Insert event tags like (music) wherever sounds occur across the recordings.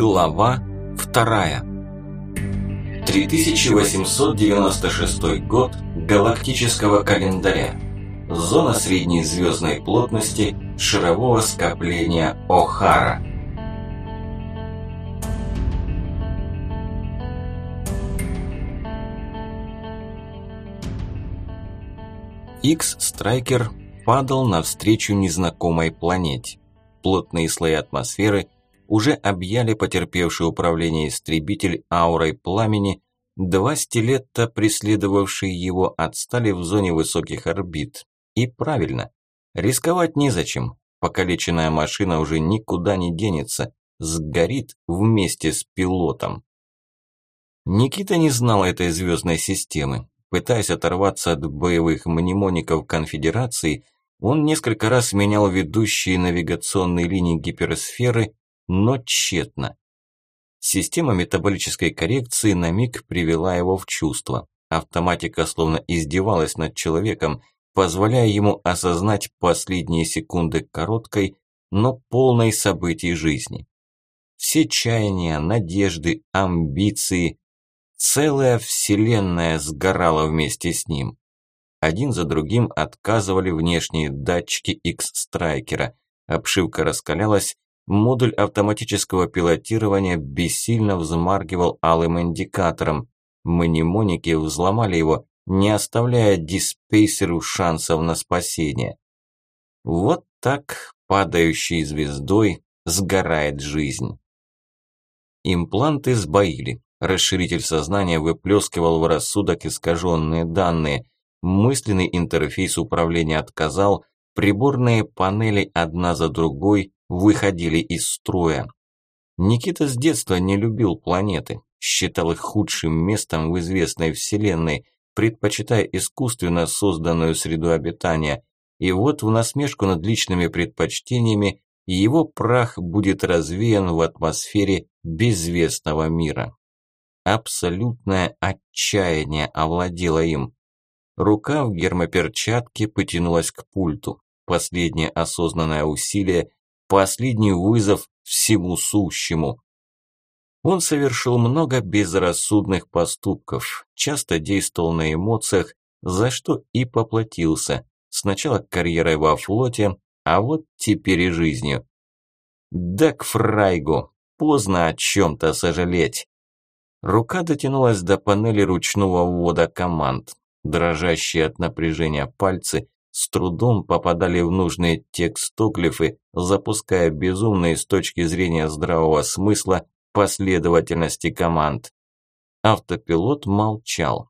Глава вторая. 3896 год галактического календаря. Зона средней звездной плотности шарового скопления О'Хара. X-Страйкер падал навстречу незнакомой планете. Плотные слои атмосферы уже объяли потерпевший управление истребитель аурой пламени, два стилета, преследовавшие его, отстали в зоне высоких орбит. И правильно, рисковать незачем, покалеченная машина уже никуда не денется, сгорит вместе с пилотом. Никита не знал этой звездной системы, Пытаясь оторваться от боевых мнемоников конфедерации, он несколько раз менял ведущие навигационные линии гиперсферы, но тщетно. Система метаболической коррекции на миг привела его в чувство. Автоматика словно издевалась над человеком, позволяя ему осознать последние секунды короткой, но полной событий жизни. Все чаяния, надежды, амбиции, Целая вселенная сгорала вместе с ним. Один за другим отказывали внешние датчики X-Страйкера. Обшивка раскалялась, модуль автоматического пилотирования бессильно взмаргивал алым индикатором. Мнемоники взломали его, не оставляя диспейсеру шансов на спасение. Вот так, падающей звездой, сгорает жизнь. Импланты сбоили. Расширитель сознания выплескивал в рассудок искаженные данные. Мысленный интерфейс управления отказал, приборные панели одна за другой выходили из строя. Никита с детства не любил планеты, считал их худшим местом в известной вселенной, предпочитая искусственно созданную среду обитания. И вот в насмешку над личными предпочтениями его прах будет развеян в атмосфере безвестного мира. Абсолютное отчаяние овладело им. Рука в гермоперчатке потянулась к пульту. Последнее осознанное усилие, последний вызов всему сущему. Он совершил много безрассудных поступков, часто действовал на эмоциях, за что и поплатился. Сначала карьерой во флоте, а вот теперь и жизнью. Да к фрайгу, поздно о чем-то сожалеть. Рука дотянулась до панели ручного ввода команд. Дрожащие от напряжения пальцы с трудом попадали в нужные текстоглифы, запуская безумные с точки зрения здравого смысла последовательности команд. Автопилот молчал.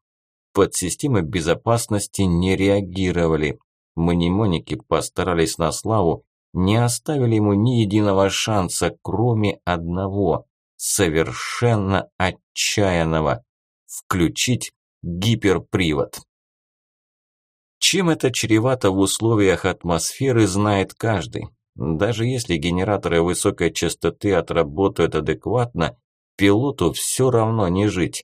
Подсистемы безопасности не реагировали. Мнемоники постарались на славу, не оставили ему ни единого шанса, кроме одного совершенно отчаянного. Включить гиперпривод. Чем это чревато в условиях атмосферы, знает каждый. Даже если генераторы высокой частоты отработают адекватно, пилоту все равно не жить.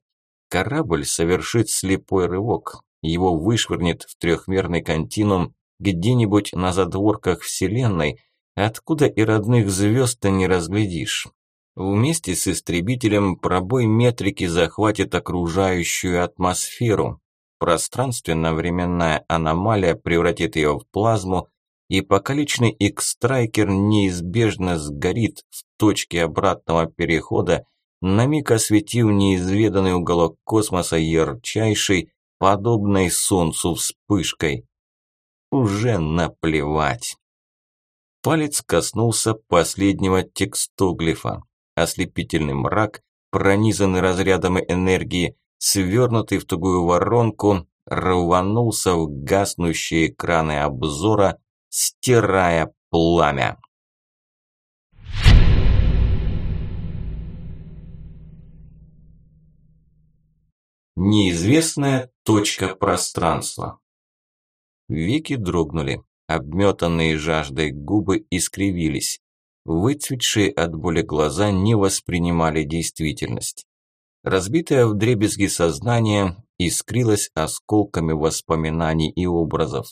Корабль совершит слепой рывок. Его вышвырнет в трехмерный континуум где-нибудь на задворках Вселенной, откуда и родных звезд ты не разглядишь. Вместе с истребителем пробой метрики захватит окружающую атмосферу. Пространственно-временная аномалия превратит ее в плазму, и покалеченный X-Страйкер неизбежно сгорит в точке обратного перехода, на миг осветив неизведанный уголок космоса ярчайшей, подобной Солнцу вспышкой. Уже наплевать. Палец коснулся последнего текстоглифа ослепительный мрак, пронизанный разрядом энергии, свернутый в тугую воронку, рванулся в гаснущие экраны обзора, стирая пламя. Неизвестная точка пространства. Веки дрогнули, обметанные жаждой губы искривились. Выцветшие от боли глаза не воспринимали действительность. Разбитое вдребезги сознание искрилось осколками воспоминаний и образов.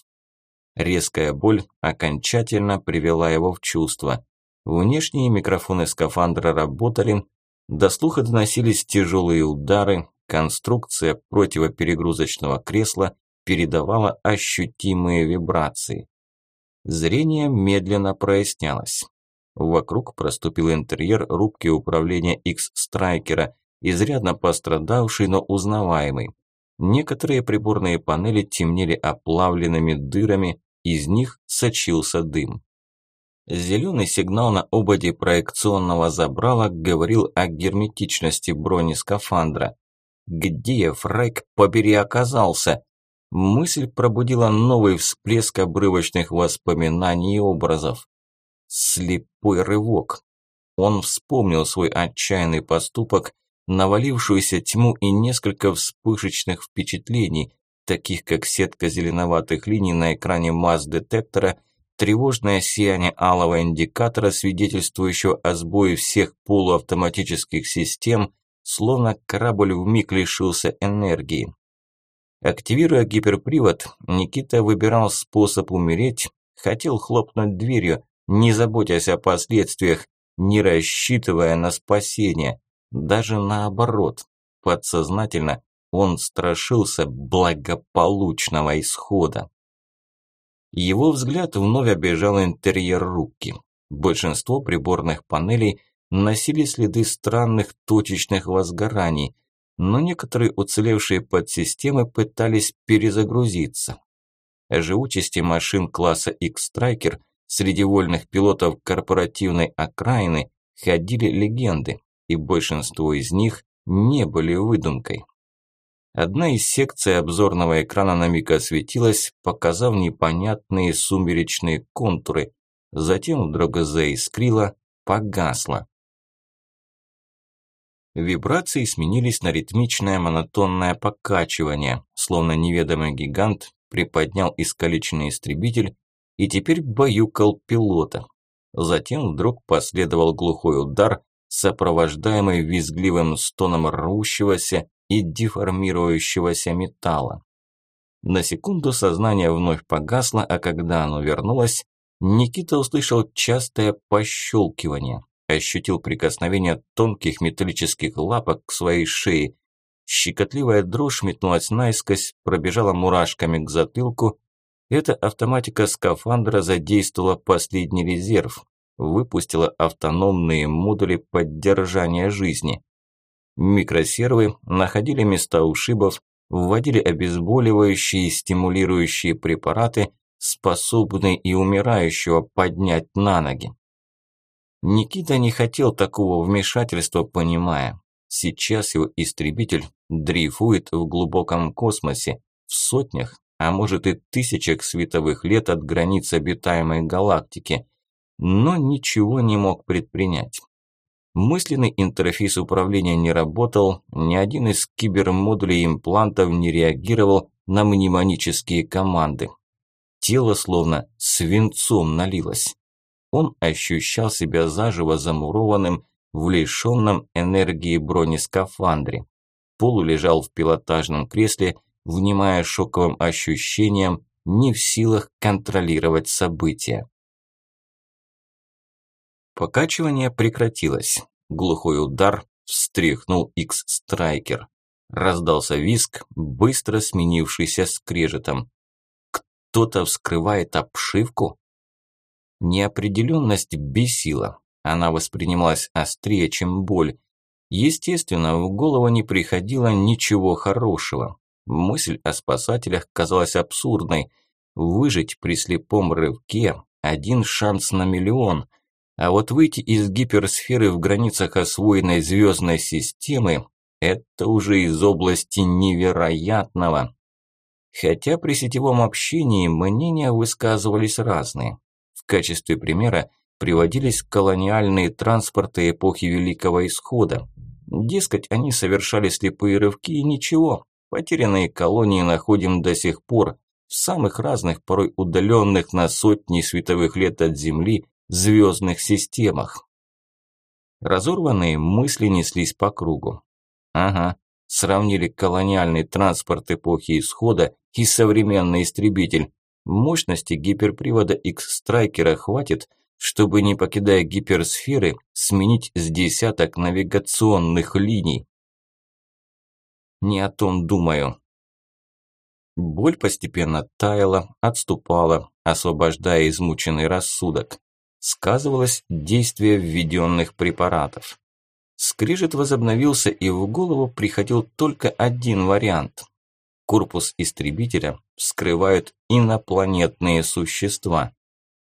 Резкая боль окончательно привела его в чувство. Внешние микрофоны скафандра работали, До слуха доносились тяжелые удары, конструкция противоперегрузочного кресла передавала ощутимые вибрации. Зрение медленно прояснялось. Вокруг проступил интерьер рубки управления X-Страйкера, изрядно пострадавший, но узнаваемый. Некоторые приборные панели темнели оплавленными дырами, из них сочился дым. Зеленый сигнал на ободе проекционного забрала говорил о герметичности бронескафандра. Где Фрайк побери оказался? Мысль пробудила новый всплеск обрывочных воспоминаний и образов. Слепой рывок. Он вспомнил свой отчаянный поступок, навалившуюся тьму и несколько вспышечных впечатлений, таких как сетка зеленоватых линий на экране МАЗ-детектора, тревожное сияние алого индикатора, свидетельствующего о сбое всех полуавтоматических систем, словно корабль вмиг лишился энергии. Активируя гиперпривод, Никита выбирал способ умереть, хотел хлопнуть дверью, не заботясь о последствиях, не рассчитывая на спасение. Даже наоборот, подсознательно он страшился благополучного исхода. Его взгляд вновь обежал интерьер рубки. Большинство приборных панелей носили следы странных точечных возгораний, но некоторые уцелевшие подсистемы пытались перезагрузиться. О живучести машин класса X-Striker среди вольных пилотов корпоративной окраины ходили легенды, и большинство из них не были выдумкой. Одна из секций обзорного экрана на миг осветилась, показав непонятные сумеречные контуры, затем вдруг заискрила, погасла. Вибрации сменились на ритмичное монотонное покачивание, словно неведомый гигант приподнял искалеченный истребитель и теперь баюкал пилота. Затем вдруг последовал глухой удар, сопровождаемый визгливым стоном рвущегося и деформирующегося металла. На секунду сознание вновь погасло, а когда оно вернулось, Никита услышал частое пощелкивание ощутил прикосновение тонких металлических лапок к своей шее. Щекотливая дрожь метнулась наискось, пробежала мурашками к затылку. Эта автоматика скафандра задействовала последний резерв, выпустила автономные модули поддержания жизни. Микросервы находили места ушибов, вводили обезболивающие и стимулирующие препараты, способные и умирающего поднять на ноги. Никита не хотел такого вмешательства, понимая. Сейчас его истребитель дрейфует в глубоком космосе, в сотнях, а может и тысячах световых лет от границ обитаемой галактики, но ничего не мог предпринять. Мысленный интерфейс управления не работал, ни один из кибермодулей имплантов не реагировал на мнемонические команды. Тело словно свинцом налилось он ощущал себя заживо замурованным в лишенном энергии бронескафандре. Полу лежал в пилотажном кресле, внимая шоковым ощущениям, не в силах контролировать события. Покачивание прекратилось. Глухой удар встряхнул X-Страйкер. Раздался виск, быстро сменившийся скрежетом. Кто-то вскрывает обшивку? Неопределенность бесила. Она воспринималась острее, чем боль. Естественно, в голову не приходило ничего хорошего. Мысль о спасателях казалась абсурдной. Выжить при слепом рывке – один шанс на миллион. А вот выйти из гиперсферы в границах освоенной звездной системы – это уже из области невероятного. Хотя при сетевом общении мнения высказывались разные. В качестве примера приводились колониальные транспорты эпохи Великого Исхода. Дескать, они совершали слепые рывки и ничего. Потерянные колонии находим до сих пор в самых разных, порой удаленных на сотни световых лет от Земли, звездных системах. Разорванные мысли неслись по кругу. Ага, сравнили колониальный транспорт эпохи Исхода и современный истребитель. Мощности гиперпривода X-Страйкера хватит, чтобы, не покидая гиперсферы, сменить с десяток навигационных линий. Не о том думаю. Боль постепенно таяла, отступала, освобождая измученный рассудок. Сказывалось действие введенных препаратов. Скрижет возобновился, и в голову приходил только один вариант. Корпус истребителя вскрывают инопланетные существа.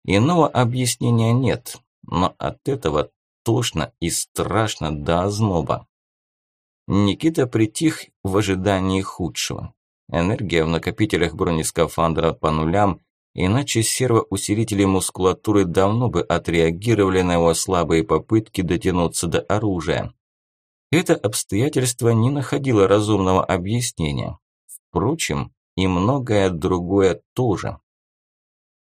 Иного объяснения нет, но от этого тошно и страшно до озноба. Никита притих в ожидании худшего. Энергия в накопителях бронескафандра по нулям, иначе сервоусилители мускулатуры давно бы отреагировали на его слабые попытки дотянуться до оружия. Это обстоятельство не находило разумного объяснения. Впрочем, и многое другое тоже.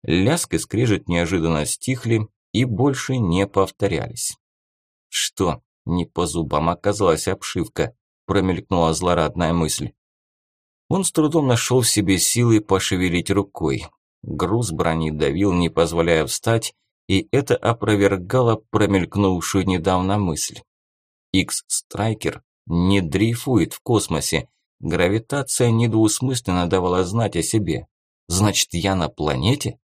Ляск и скрежет неожиданно стихли и больше не повторялись. Что, не по зубам оказалась обшивка, промелькнула злорадная мысль. Он с трудом нашел в себе силы пошевелить рукой. Груз брони давил, не позволяя встать, и это опровергало промелькнувшую недавно мысль. X-Страйкер не дрейфует в космосе. Гравитация недвусмысленно давала знать о себе. Значит, я на планете?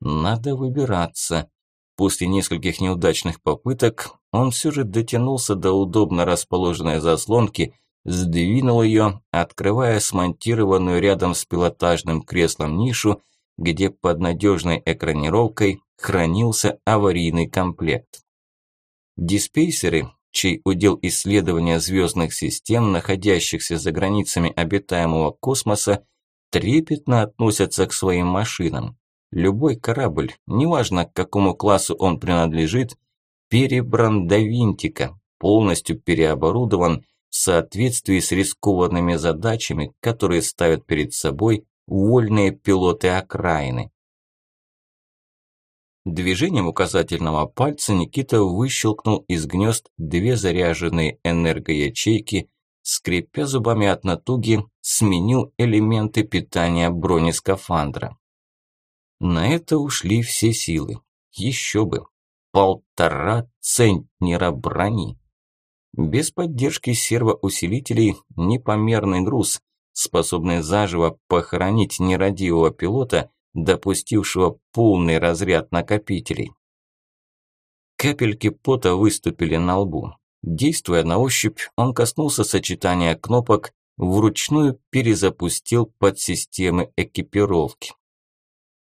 Надо выбираться. После нескольких неудачных попыток он все же дотянулся до удобно расположенной заслонки, сдвинул ее, открывая смонтированную рядом с пилотажным креслом нишу, где под надежной экранировкой хранился аварийный комплект. Диспейсеры, чей удел исследования звездных систем, находящихся за границами обитаемого космоса, трепетно относятся к своим машинам. Любой корабль, неважно к какому классу он принадлежит, перебран до винтика, полностью переоборудован в соответствии с рискованными задачами, которые ставят перед собой вольные пилоты окраины. Движением указательного пальца Никита выщелкнул из гнезд две заряженные энергоячейки, скрипя зубами от натуги, сменил элементы питания бронескафандра. На это ушли все силы. Еще бы. Полтора центнера брони. Без поддержки сервоусилителей непомерный груз, способный заживо похоронить нерадивого пилота, допустившего полный разряд накопителей. Капельки пота выступили на лбу. Действуя на ощупь, он коснулся сочетания кнопок, вручную перезапустил подсистемы экипировки.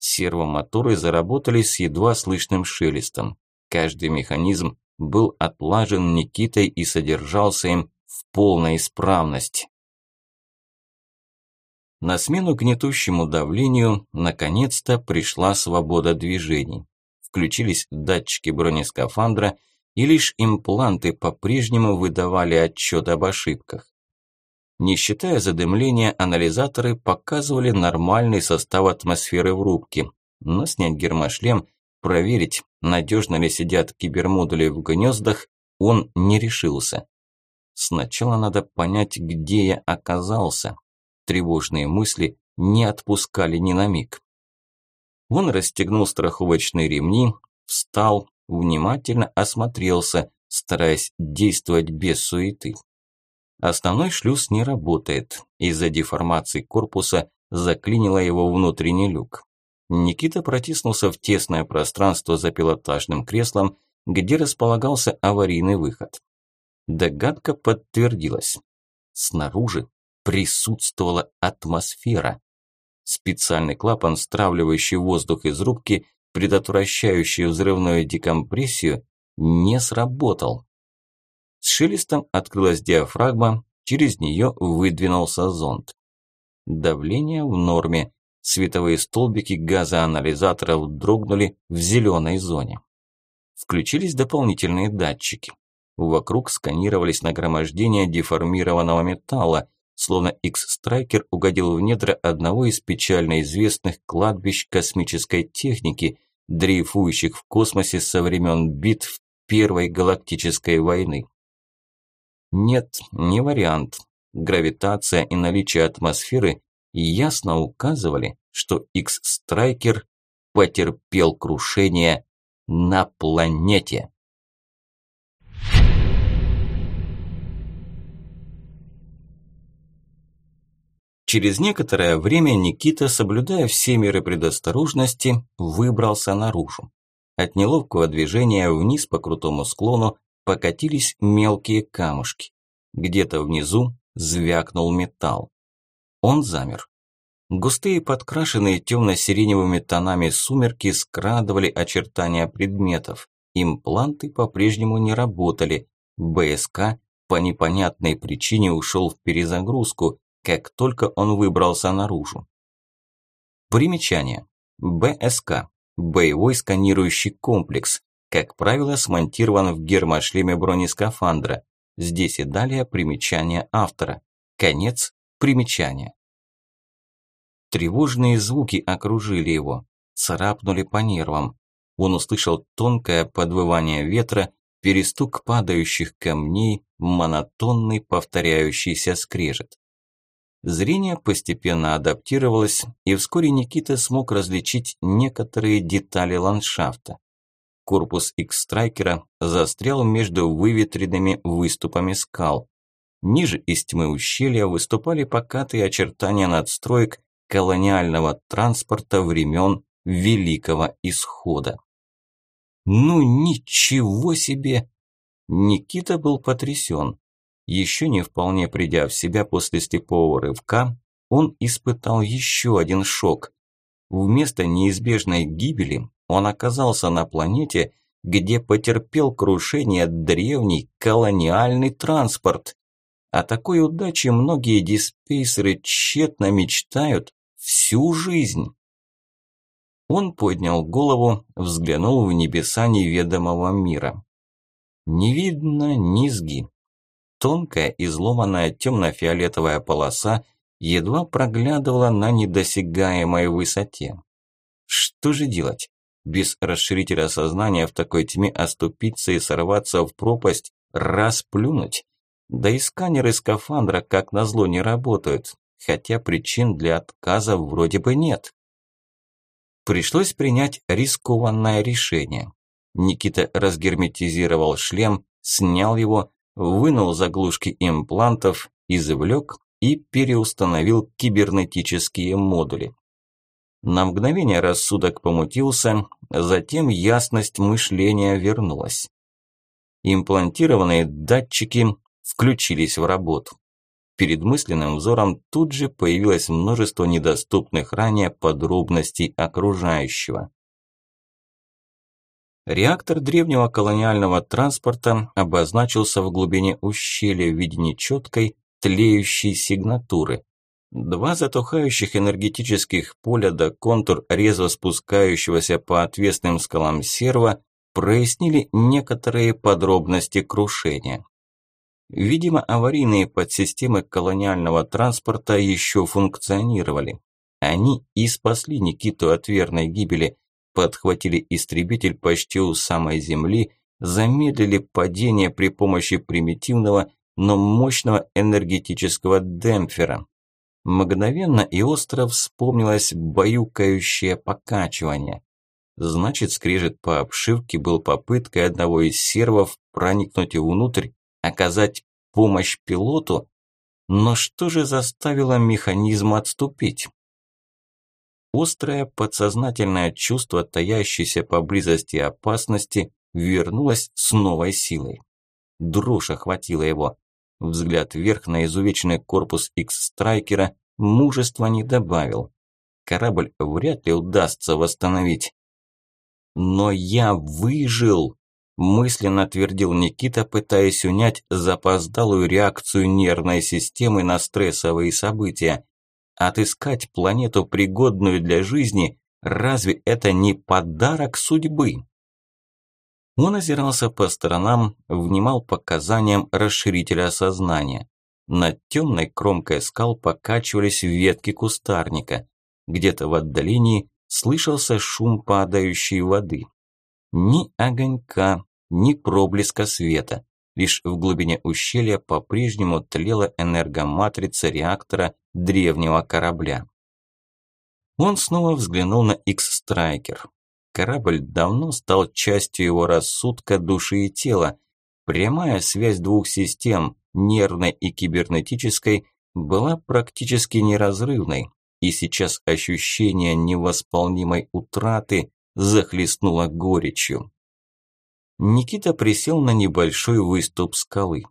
Сервомоторы заработали с едва слышным шелестом. Каждый механизм был отлажен Никитой и содержался им в полной исправности. На смену гнетущему давлению наконец-то пришла свобода движений. Включились датчики бронескафандра, и лишь импланты по-прежнему выдавали отчет об ошибках. Не считая задымления, анализаторы показывали нормальный состав атмосферы в рубке, но снять гермошлем, проверить, надежно ли сидят кибермодули в гнездах, он не решился. Сначала надо понять, где я оказался. Тревожные мысли не отпускали ни на миг. Он расстегнул страховочные ремни, встал, внимательно осмотрелся, стараясь действовать без суеты. Основной шлюз не работает. Из-за деформации корпуса заклинило его внутренний люк. Никита протиснулся в тесное пространство за пилотажным креслом, где располагался аварийный выход. Догадка подтвердилась. Снаружи присутствовала атмосфера. Специальный клапан, стравливающий воздух из рубки, предотвращающий взрывную декомпрессию, не сработал. С шелестом открылась диафрагма, через нее выдвинулся зонд. Давление в норме, световые столбики газоанализаторов дрогнули в зеленой зоне. Включились дополнительные датчики. Вокруг сканировались нагромождения деформированного металла, словно X-Striker угодил в недра одного из печально известных кладбищ космической техники, дрейфующих в космосе со времен битв Первой Галактической войны. Нет, не вариант. Гравитация и наличие атмосферы ясно указывали, что X-Striker потерпел крушение на планете. Через некоторое время Никита, соблюдая все меры предосторожности, выбрался наружу. От неловкого движения вниз по крутому склону покатились мелкие камушки. Где-то внизу звякнул металл. Он замер. Густые подкрашенные темно-сиреневыми тонами сумерки скрадывали очертания предметов. Импланты по-прежнему не работали. БСК по непонятной причине ушел в перезагрузку, как только он выбрался наружу. Примечание. БСК. Боевой сканирующий комплекс. Как правило, смонтирован в гермошлеме бронескафандра. Здесь и далее примечание автора. Конец примечания. Тревожные звуки окружили его, царапнули по нервам. Он услышал тонкое подвывание ветра, перестук падающих камней, монотонный повторяющийся скрежет. Зрение постепенно адаптировалось, и вскоре Никита смог различить некоторые детали ландшафта. Корпус X-Страйкера застрял между выветренными выступами скал. Ниже из тьмы ущелья выступали покатые очертания надстроек колониального транспорта времен Великого Исхода. Ну ничего себе! Никита был потрясен. Еще не вполне придя в себя после слепого рывка, он испытал еще один шок. Вместо неизбежной гибели он оказался на планете, где потерпел крушение древний колониальный транспорт. О такой удаче многие диспейсеры тщетно мечтают всю жизнь. Он поднял голову, взглянул в небеса неведомого мира. Не видно низги, Тонкая, изломанная темно-фиолетовая полоса едва проглядывала на недосягаемой высоте. Что же делать? Без расширителя сознания в такой тьме оступиться и сорваться в пропасть, расплюнуть? Да и сканеры скафандра, как назло, не работают, хотя причин для отказа вроде бы нет. Пришлось принять рискованное решение. Никита разгерметизировал шлем, снял его, вынул заглушки имплантов, извлек и переустановил кибернетические модули. На мгновение рассудок помутился, затем ясность мышления вернулась. Имплантированные датчики включились в работу. Перед мысленным взором тут же появилось множество недоступных ранее подробностей окружающего. Реактор древнего колониального транспорта обозначился в глубине ущелья в виде нечеткой, тлеющей сигнатуры. Два затухающих энергетических поля до контур резво спускающегося по отвесным скалам серва прояснили некоторые подробности крушения. Видимо, аварийные подсистемы колониального транспорта еще функционировали. Они и спасли Никиту от верной гибели, подхватили истребитель почти у самой земли, замедлили падение при помощи примитивного, но мощного энергетического демпфера. Мгновенно и остро вспомнилось баюкающее покачивание. Значит, скрежет по обшивке был попыткой одного из сервов проникнуть внутрь, оказать помощь пилоту, но что же заставило механизм отступить? Острое подсознательное чувство таящейся поблизости опасности вернулось с новой силой. Дрожь охватила его. Взгляд вверх на изувеченный корпус X-страйкера мужества не добавил. Корабль вряд ли удастся восстановить. «Но я выжил!» – мысленно твердил Никита, пытаясь унять запоздалую реакцию нервной системы на стрессовые события. Отыскать планету, пригодную для жизни, разве это не подарок судьбы? Он озирался по сторонам, внимал показаниям расширителя сознания. Над темной кромкой скал покачивались ветки кустарника. Где-то в отдалении слышался шум падающей воды. Ни огонька, ни проблеска света. Лишь в глубине ущелья по-прежнему тлела энергоматрица реактора древнего корабля. Он снова взглянул на X-Страйкер. корабль давно стал частью его рассудка, души и тела. Прямая связь двух систем, нервной и кибернетической, была практически неразрывной, и сейчас ощущение невосполнимой утраты захлестнуло горечью. Никита присел на небольшой выступ скалы.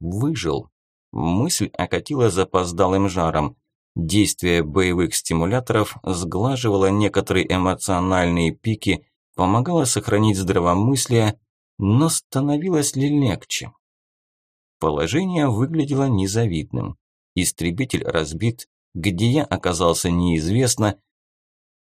Выжил. Мысль окатила запоздалым жаром. Действие боевых стимуляторов сглаживало некоторые эмоциональные пики, помогало сохранить здравомыслие, но становилось ли легче? Положение выглядело незавидным. Истребитель разбит, где я оказался неизвестно.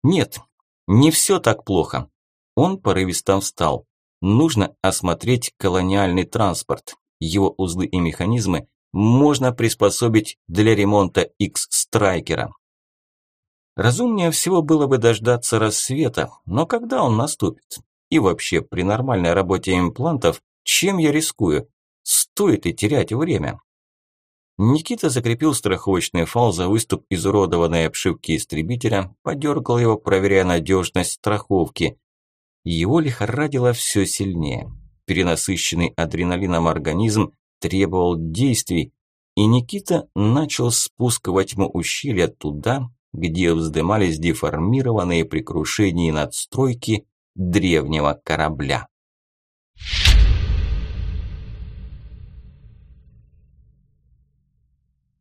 Нет, не все так плохо. Он порывисто встал. Нужно осмотреть колониальный транспорт. Его узлы и механизмы можно приспособить для ремонта X-Страйкера. Разумнее всего было бы дождаться рассвета, но когда он наступит? И вообще, при нормальной работе имплантов, чем я рискую? Стоит ли терять время? Никита закрепил страховочный фал за выступ изуродованной обшивки истребителя, подергал его, проверяя надежность страховки. Его лихорадило все сильнее. Перенасыщенный адреналином организм требовал действий, и Никита начал спуск во тьму ущелья туда, где вздымались деформированные при крушении надстройки древнего корабля.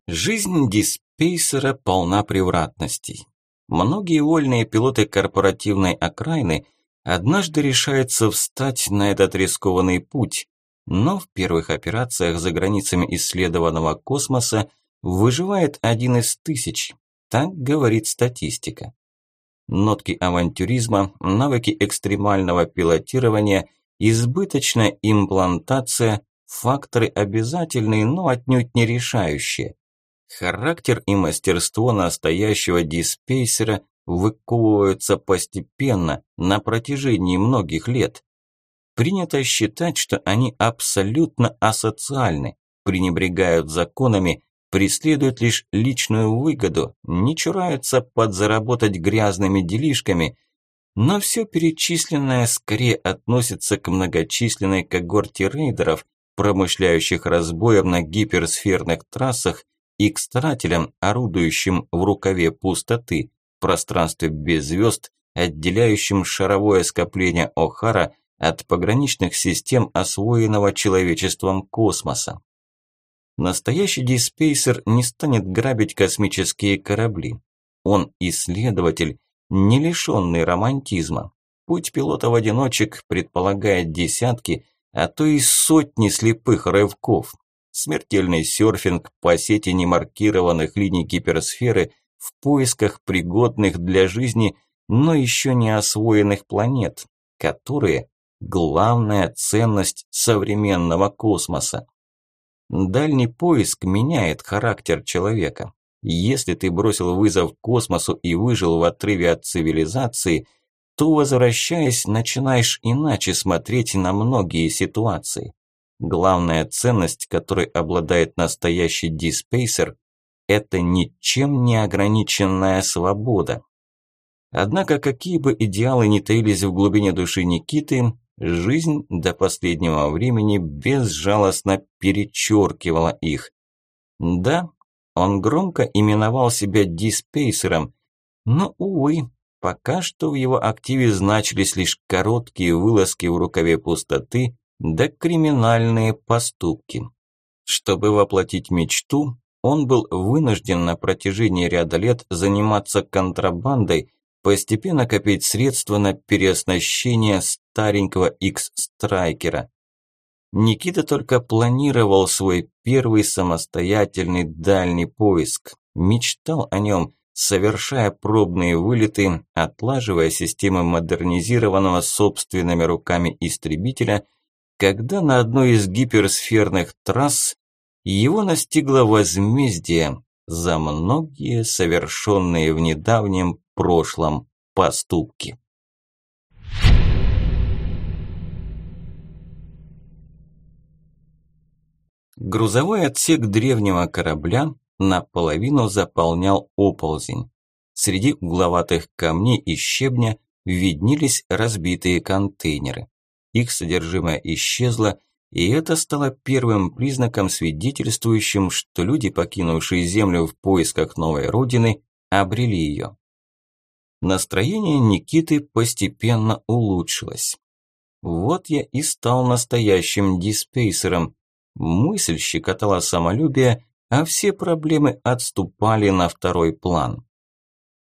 Жизнь диспейсера полна превратностей. Многие вольные пилоты корпоративной окраины однажды решаются встать на этот рискованный путь, но в первых операциях за границами исследованного космоса выживает один из тысяч, так говорит статистика. Нотки авантюризма, навыки экстремального пилотирования, избыточная имплантация – факторы обязательные, но отнюдь не решающие. Характер и мастерство настоящего диспейсера выковываются постепенно, на протяжении многих лет. Принято считать, что они абсолютно асоциальны, пренебрегают законами, преследуют лишь личную выгоду, не чураются подзаработать грязными делишками, но все перечисленное скорее относится к многочисленной когорте рейдеров, промышляющих разбоем на гиперсферных трассах и к старателям, орудующим в рукаве пустоты, пространстве без звезд, отделяющим шаровое скопление О'Хара от пограничных систем освоенного человечеством космоса. Настоящий диспейсер не станет грабить космические корабли. Он исследователь, не лишенный романтизма. Путь пилотов-одиночек предполагает десятки, а то и сотни слепых рывков, смертельный серфинг по сети немаркированных линий гиперсферы в поисках пригодных для жизни, но еще не освоенных планет, которые – главная ценность современного космоса. Дальний поиск меняет характер человека. Если ты бросил вызов космосу и выжил в отрыве от цивилизации, то, возвращаясь, начинаешь иначе смотреть на многие ситуации. Главная ценность, которой обладает настоящий диспейсер, это ничем не ограниченная свобода. Однако, какие бы идеалы ни таились в глубине души Никиты, жизнь до последнего времени безжалостно перечеркивала их. Да, он громко именовал себя диспейсером, но, увы, пока что в его активе значились лишь короткие вылазки в рукаве пустоты да криминальные поступки. Чтобы воплотить мечту, он был вынужден на протяжении ряда лет заниматься контрабандой, постепенно копить средства на переоснащение старенького X-страйкера. Никита только планировал свой первый самостоятельный дальний поиск, мечтал о нем, совершая пробные вылеты, отлаживая системы модернизированного собственными руками истребителя – когда на одной из гиперсферных трасс его настигло возмездие за многие совершенные в недавнем прошлом поступки. Грузовой отсек древнего корабля наполовину заполнял оползень. Среди угловатых камней и щебня виднелись разбитые контейнеры. Их содержимое исчезло, и это стало первым признаком, свидетельствующим, что люди, покинувшие Землю в поисках новой родины, обрели ее. Настроение Никиты постепенно улучшилось. Вот я и стал настоящим диспейсером. Мысль щекотала самолюбие, а все проблемы отступали на второй план.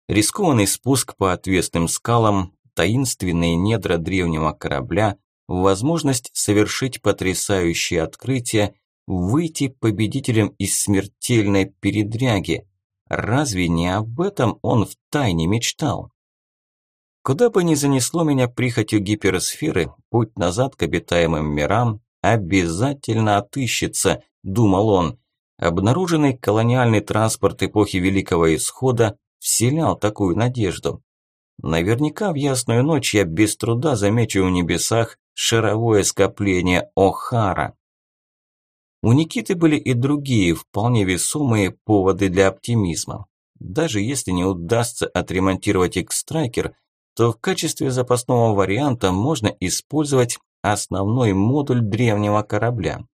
Рискованный спуск по отвесным скалам, таинственные недра древнего корабля, возможность совершить потрясающее открытие, выйти победителем из смертельной передряги. Разве не об этом он втайне мечтал? Куда бы ни занесло меня прихотью гиперсферы, путь назад к обитаемым мирам обязательно отыщется, думал он. Обнаруженный колониальный транспорт эпохи Великого Исхода вселял такую надежду. Наверняка в ясную ночь я без труда замечу в небесах шаровое скопление О'Хара. У Никиты были и другие, вполне весомые поводы для оптимизма. Даже если не удастся отремонтировать X-Striker, то в качестве запасного варианта можно использовать основной модуль древнего корабля.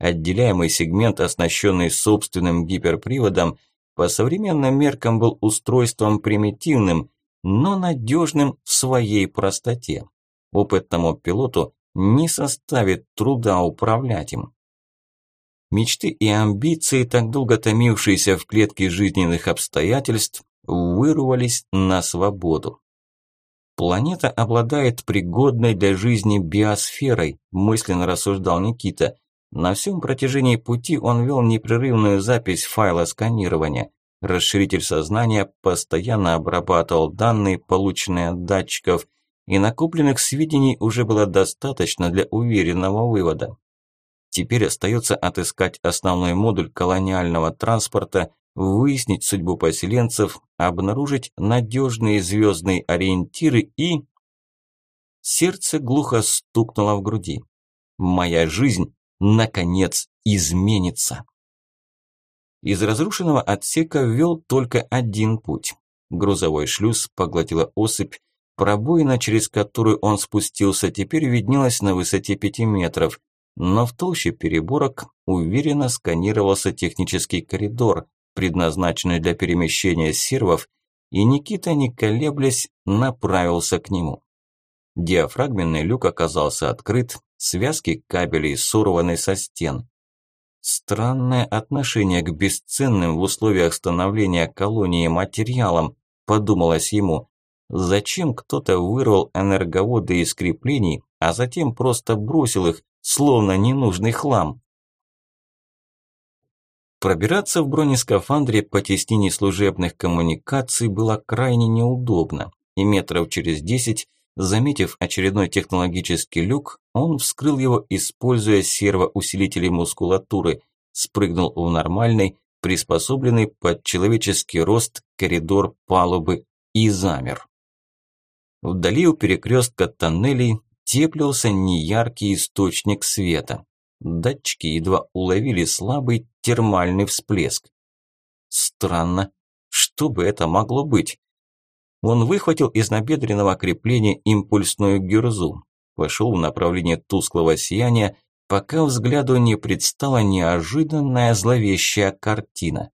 Отделяемый сегмент, оснащенный собственным гиперприводом, по современным меркам был устройством примитивным, но надежным в своей простоте. Опытному пилоту не составит труда управлять им. Мечты и амбиции, так долго томившиеся в клетке жизненных обстоятельств, вырвались на свободу. Планета обладает пригодной для жизни биосферой, мысленно рассуждал Никита. На всем протяжении пути он вел непрерывную запись файла сканирования. Расширитель сознания постоянно обрабатывал данные, полученные от датчиков, и накопленных сведений уже было достаточно для уверенного вывода. Теперь остается отыскать основной модуль колониального транспорта, выяснить судьбу поселенцев, обнаружить надежные звездные ориентиры и... Сердце глухо стукнуло в груди. Моя жизнь наконец, изменится. Из разрушенного отсека вел только один путь. Грузовой шлюз поглотила осыпь, пробоина, через которую он спустился, теперь виднелась на высоте пяти метров, но в толще переборок уверенно сканировался технический коридор, предназначенный для перемещения сервов, и Никита, не колеблясь, направился к нему. Диафрагменный люк оказался открыт, связки кабелей сорваны со стен. Странное отношение к бесценным в условиях становления колонии материалам, подумалось ему. Зачем кто-то вырвал энерговоды из креплений, а затем просто бросил их, словно ненужный хлам? Пробираться в бронескафандре по теснине служебных коммуникаций было крайне неудобно, и метров через десять Заметив очередной технологический люк, он вскрыл его, используя сервоусилители мускулатуры, спрыгнул в нормальный, приспособленный под человеческий рост коридор палубы и замер. Вдали у перекрестка тоннелей теплился неяркий источник света. Датчики едва уловили слабый термальный всплеск. Странно, что бы это могло быть? Он выхватил из набедренного крепления импульсную гюрзу, пошел в направлении тусклого сияния, пока взгляду не предстала неожиданная зловещая картина.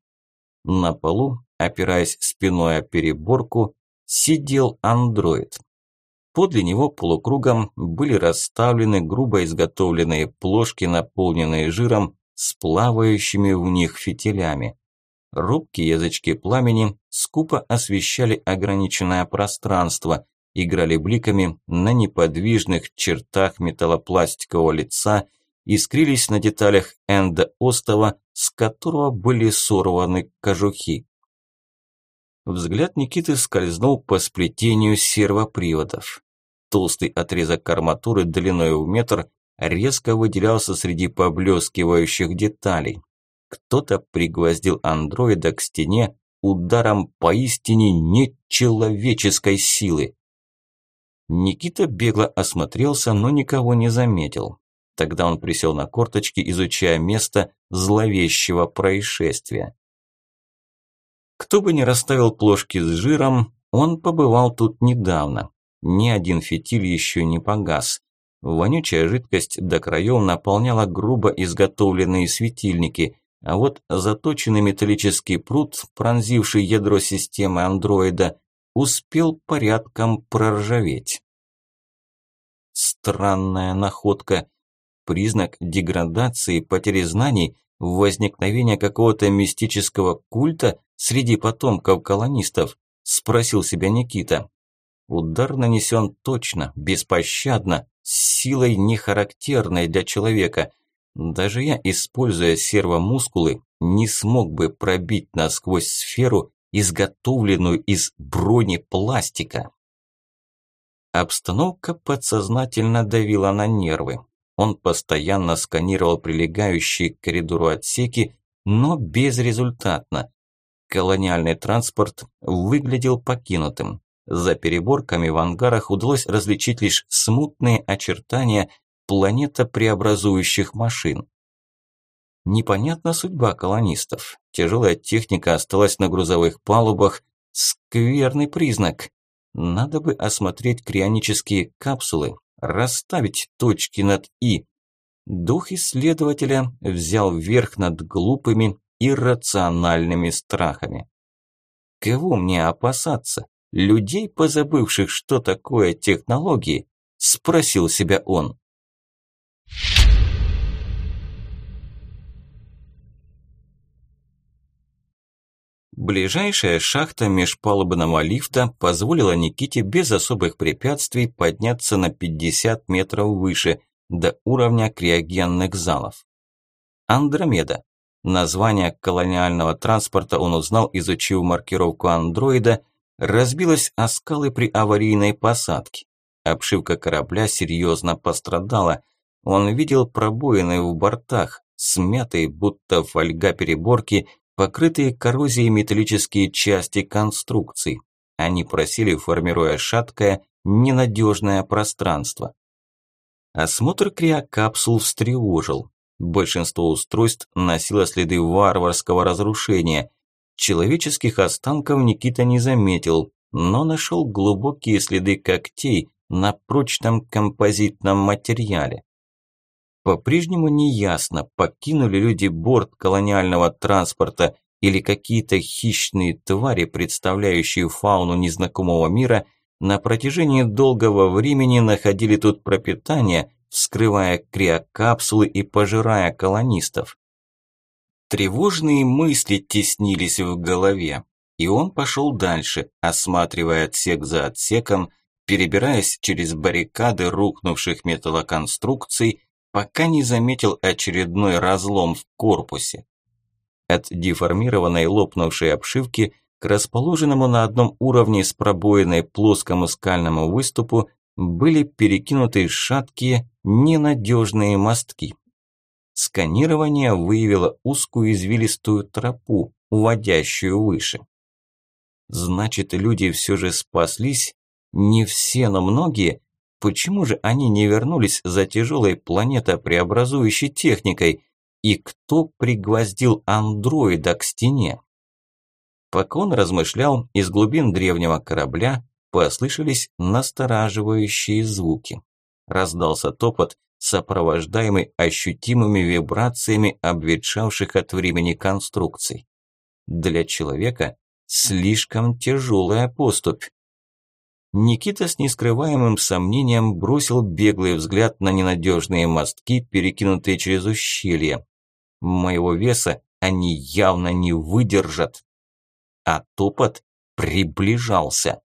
На полу, опираясь спиной о переборку, сидел андроид. Подле него полукругом были расставлены грубо изготовленные плошки, наполненные жиром, с плавающими в них фитилями. Робкие язычки пламени скупо освещали ограниченное пространство, играли бликами на неподвижных чертах металлопластикового лица, искрились на деталях эндоостова, с которого были сорваны кожухи. Взгляд Никиты скользнул по сплетению сервоприводов. Толстый отрезок арматуры длиной в метр резко выделялся среди поблескивающих деталей. Кто-то пригвоздил андроида к стене ударом поистине нечеловеческой силы. Никита бегло осмотрелся, но никого не заметил. Тогда он присел на корточки, изучая место зловещего происшествия. Кто бы ни расставил плошки с жиром, он побывал тут недавно. Ни один фитиль еще не погас. Вонючая жидкость до краев наполняла грубо изготовленные светильники, а вот заточенный металлический прут, пронзивший ядро системы андроида, успел порядком проржаветь. Странная находка. Признак деградации, потери знаний, возникновения какого-то мистического культа среди потомков колонистов, спросил себя Никита. Удар нанесен точно, беспощадно, с силой нехарактерной для человека. Даже я, используя сервомускулы, не смог бы пробить насквозь сферу, изготовленную из бронепластика. Обстановка подсознательно давила на нервы. Он постоянно сканировал прилегающие к коридору отсеки, но безрезультатно. Колониальный транспорт выглядел покинутым. За переборками в ангарах удалось различить лишь смутные очертания планетопреобразующих машин. Непонятна судьба колонистов. Тяжелая техника осталась на грузовых палубах. Скверный признак. Надо бы осмотреть крионические капсулы, расставить точки над «и». Дух исследователя взял верх над глупыми, иррациональными страхами. Кого мне опасаться? Людей, позабывших, что такое технологии? Спросил себя он. Ближайшая шахта межпалубного лифта позволила Никите без особых препятствий подняться на 50 метров выше, до уровня криогенных залов. Андромеда. Название колониального транспорта он узнал, изучив маркировку андроида, разбилась о скалы при аварийной посадке. Обшивка корабля серьезно пострадала. Он видел пробоины в бортах, смятые, будто фольга переборки – покрытые коррозией металлические части конструкций. Они просили, формируя шаткое, ненадежное пространство. Осмотр криокапсул встревожил. Большинство устройств носило следы варварского разрушения. Человеческих останков Никита не заметил, но нашел глубокие следы когтей на прочном композитном материале. По-прежнему неясно, покинули люди борт колониального транспорта или какие-то хищные твари, представляющие фауну незнакомого мира, на протяжении долгого времени находили тут пропитание, вскрывая криокапсулы и пожирая колонистов. Тревожные мысли теснились в голове, и он пошел дальше, осматривая отсек за отсеком, перебираясь через баррикады рухнувших металлоконструкций пока не заметил очередной разлом в корпусе. От деформированной лопнувшей обшивки к расположенному на одном уровне с пробоиной плоскому скальному выступу были перекинуты шаткие, ненадежные мостки. Сканирование выявило узкую извилистую тропу, уводящую выше. Значит, люди все же спаслись, не все, но многие, Почему же они не вернулись за тяжелой планетопреобразующей техникой? И кто пригвоздил андроида к стене? Пока он размышлял, из глубин древнего корабля послышались настораживающие звуки. Раздался топот, сопровождаемый ощутимыми вибрациями обветшавших от времени конструкций. Для человека слишком тяжелая поступь. Никита с нескрываемым сомнением бросил беглый взгляд на ненадежные мостки, перекинутые через ущелье. Моего веса они явно не выдержат. А топот приближался.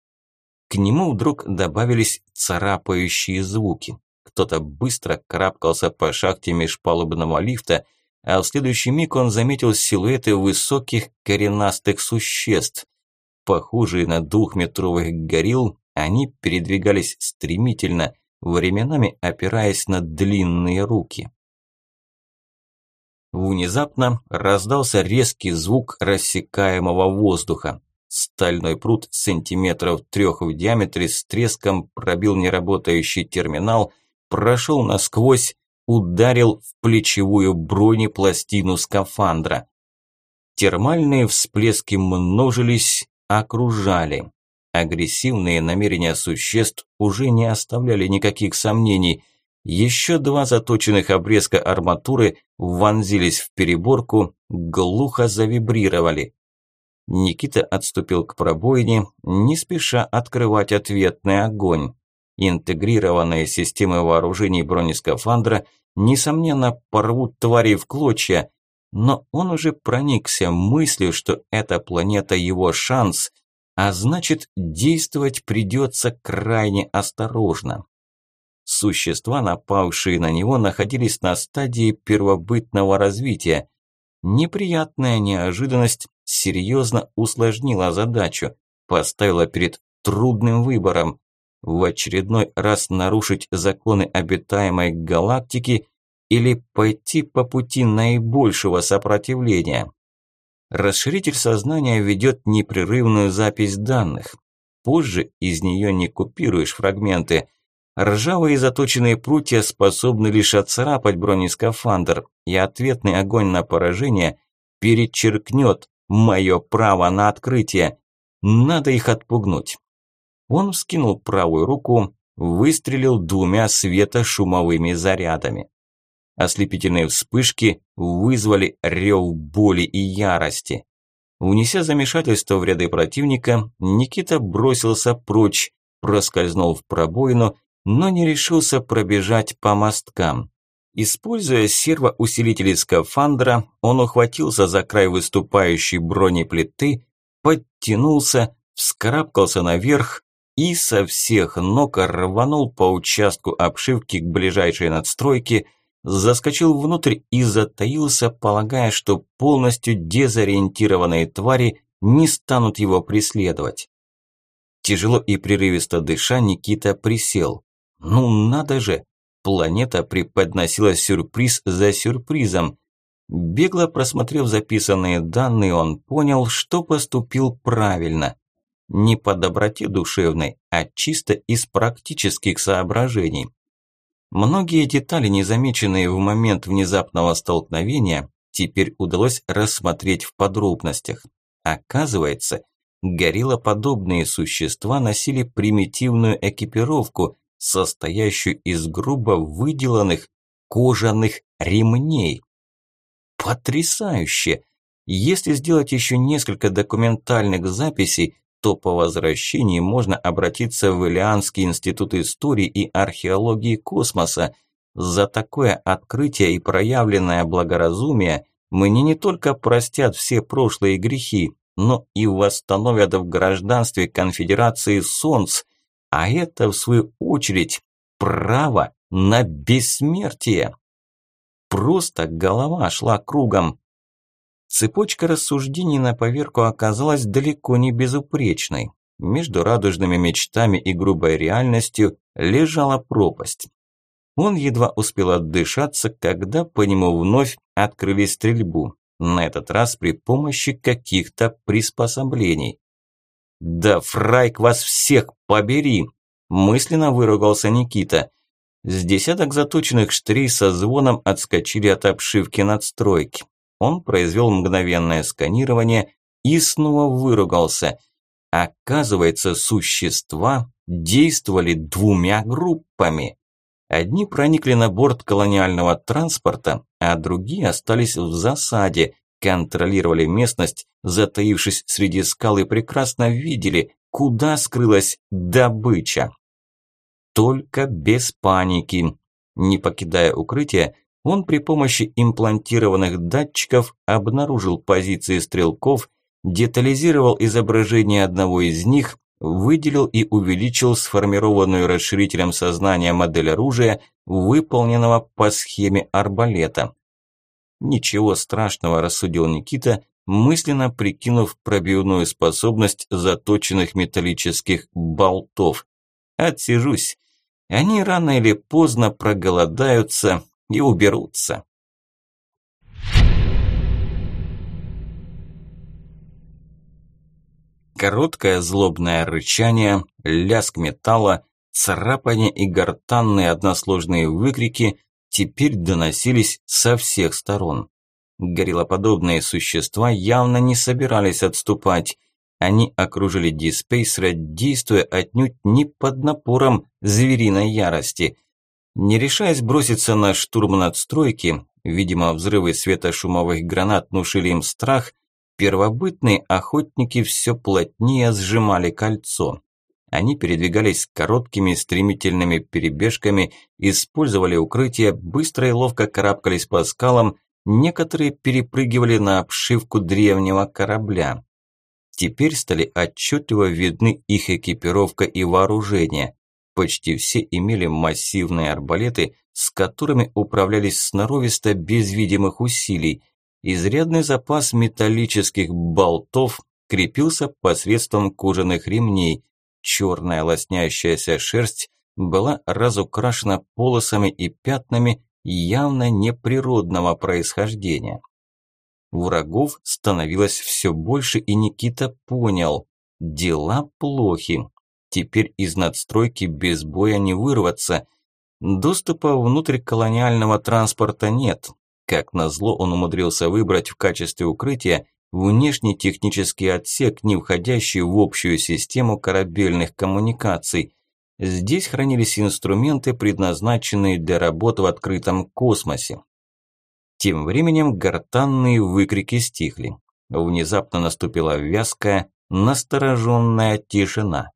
К нему вдруг добавились царапающие звуки. Кто-то быстро карабкался по шахте межпалубного лифта, а в следующий миг он заметил силуэты высоких коренастых существ, похожие на двухметровых горилл, они передвигались стремительно, временами опираясь на длинные руки. Внезапно раздался резкий звук рассекаемого воздуха. Стальной пруд сантиметров трех в диаметре с треском пробил неработающий терминал, прошел насквозь, ударил в плечевую бронепластину скафандра. Термальные всплески множились, окружали. Агрессивные намерения существ уже не оставляли никаких сомнений. Еще два заточенных обрезка арматуры вонзились в переборку, глухо завибрировали. Никита отступил к пробоине, не спеша открывать ответный огонь. Интегрированные системы вооружений бронескафандра, несомненно, порвут твари в клочья, но он уже проникся мыслью, что эта планета его шанс, а значит, действовать придется крайне осторожно. Существа, напавшие на него, находились на стадии первобытного развития. Неприятная неожиданность серьезно усложнила задачу, поставила перед трудным выбором в очередной раз нарушить законы обитаемой галактики или пойти по пути наибольшего сопротивления. Расширитель сознания ведет непрерывную запись данных. Позже из нее не купируешь фрагменты. Ржавые заточенные прутья способны лишь отцарапать бронескафандр, и ответный огонь на поражение перечеркнет мое право на открытие. Надо их отпугнуть. Он вскинул правую руку, выстрелил двумя светошумовыми зарядами. Ослепительные вспышки вызвали рев боли и ярости. Унеся замешательство в ряды противника, Никита бросился прочь, проскользнул в пробоину, но не решился пробежать по мосткам. Используя сервоусилители скафандра, он ухватился за край выступающей бронеплиты, подтянулся, вскарабкался наверх и со всех ног рванул по участку обшивки к ближайшей надстройке, заскочил внутрь и затаился, полагая, что полностью дезориентированные твари не станут его преследовать. Тяжело и прерывисто дыша, Никита присел. Ну надо же, планета преподносила сюрприз за сюрпризом. Бегло просмотрев записанные данные, он понял, что поступил правильно. Не по доброте душевной, а чисто из практических соображений. Многие детали, незамеченные в момент внезапного столкновения, теперь удалось рассмотреть в подробностях. Оказывается, гориллоподобные существа носили примитивную экипировку, состоящую из грубо выделанных кожаных ремней. Потрясающе! Если сделать еще несколько документальных записей, то по возвращении можно обратиться в Илианский институт истории и археологии космоса. За такое открытие и проявленное благоразумие мне не только простят все прошлые грехи, но и восстановят в гражданстве конфедерации Солнц, а это, в свою очередь, право на бессмертие. Просто голова шла кругом. Цепочка рассуждений на поверку оказалась далеко не безупречной. Между радужными мечтами и грубой реальностью лежала пропасть. Он едва успел отдышаться, когда по нему вновь открыли стрельбу, на этот раз при помощи каких-то приспособлений. «Да фрайк вас всех побери!» – мысленно выругался Никита. С десяток заточенных штрей со звоном отскочили от обшивки надстройки. Он произвел мгновенное сканирование и снова выругался. Оказывается, существа действовали двумя группами. Одни проникли на борт колониального транспорта, а другие остались в засаде, контролировали местность, затаившись среди скал и прекрасно видели, куда скрылась добыча. Только без паники. Не покидая укрытие, он при помощи имплантированных датчиков обнаружил позиции стрелков, детализировал изображение одного из них, выделил и увеличил сформированную расширителем сознания модель оружия, выполненного по схеме арбалета. Ничего страшного, рассудил Никита, мысленно прикинув пробивную способность заточенных металлических болтов. Отсижусь. Они рано или поздно проголодаются и уберутся. Короткое злобное рычание, лязг металла, царапание и гортанные односложные выкрики теперь доносились со всех сторон. Гориллоподобные существа явно не собирались отступать. Они окружили диспейсера, действуя отнюдь не под напором звериной ярости. Не решаясь броситься на штурм надстройки, видимо, взрывы светошумовых гранат внушили им страх, первобытные охотники все плотнее сжимали кольцо. Они передвигались короткими стремительными перебежками, использовали укрытия, быстро и ловко карабкались по скалам, некоторые перепрыгивали на обшивку древнего корабля. Теперь стали отчетливо видны их экипировка и вооружение. Почти все имели массивные арбалеты, с которыми управлялись сноровисто без видимых усилий. Изрядный запас металлических болтов крепился посредством кожаных ремней. Черная лоснящаяся шерсть была разукрашена полосами и пятнами явно неприродного происхождения. Врагов становилось все больше, и Никита понял – дела плохи. Теперь из надстройки без боя не вырваться. Доступа внутрь колониального транспорта нет. Как назло, он умудрился выбрать в качестве укрытия внешний технический отсек, не входящий в общую систему корабельных коммуникаций. Здесь хранились инструменты, предназначенные для работы в открытом космосе. Тем временем гортанные выкрики стихли. Внезапно наступила вязкая, настороженная тишина.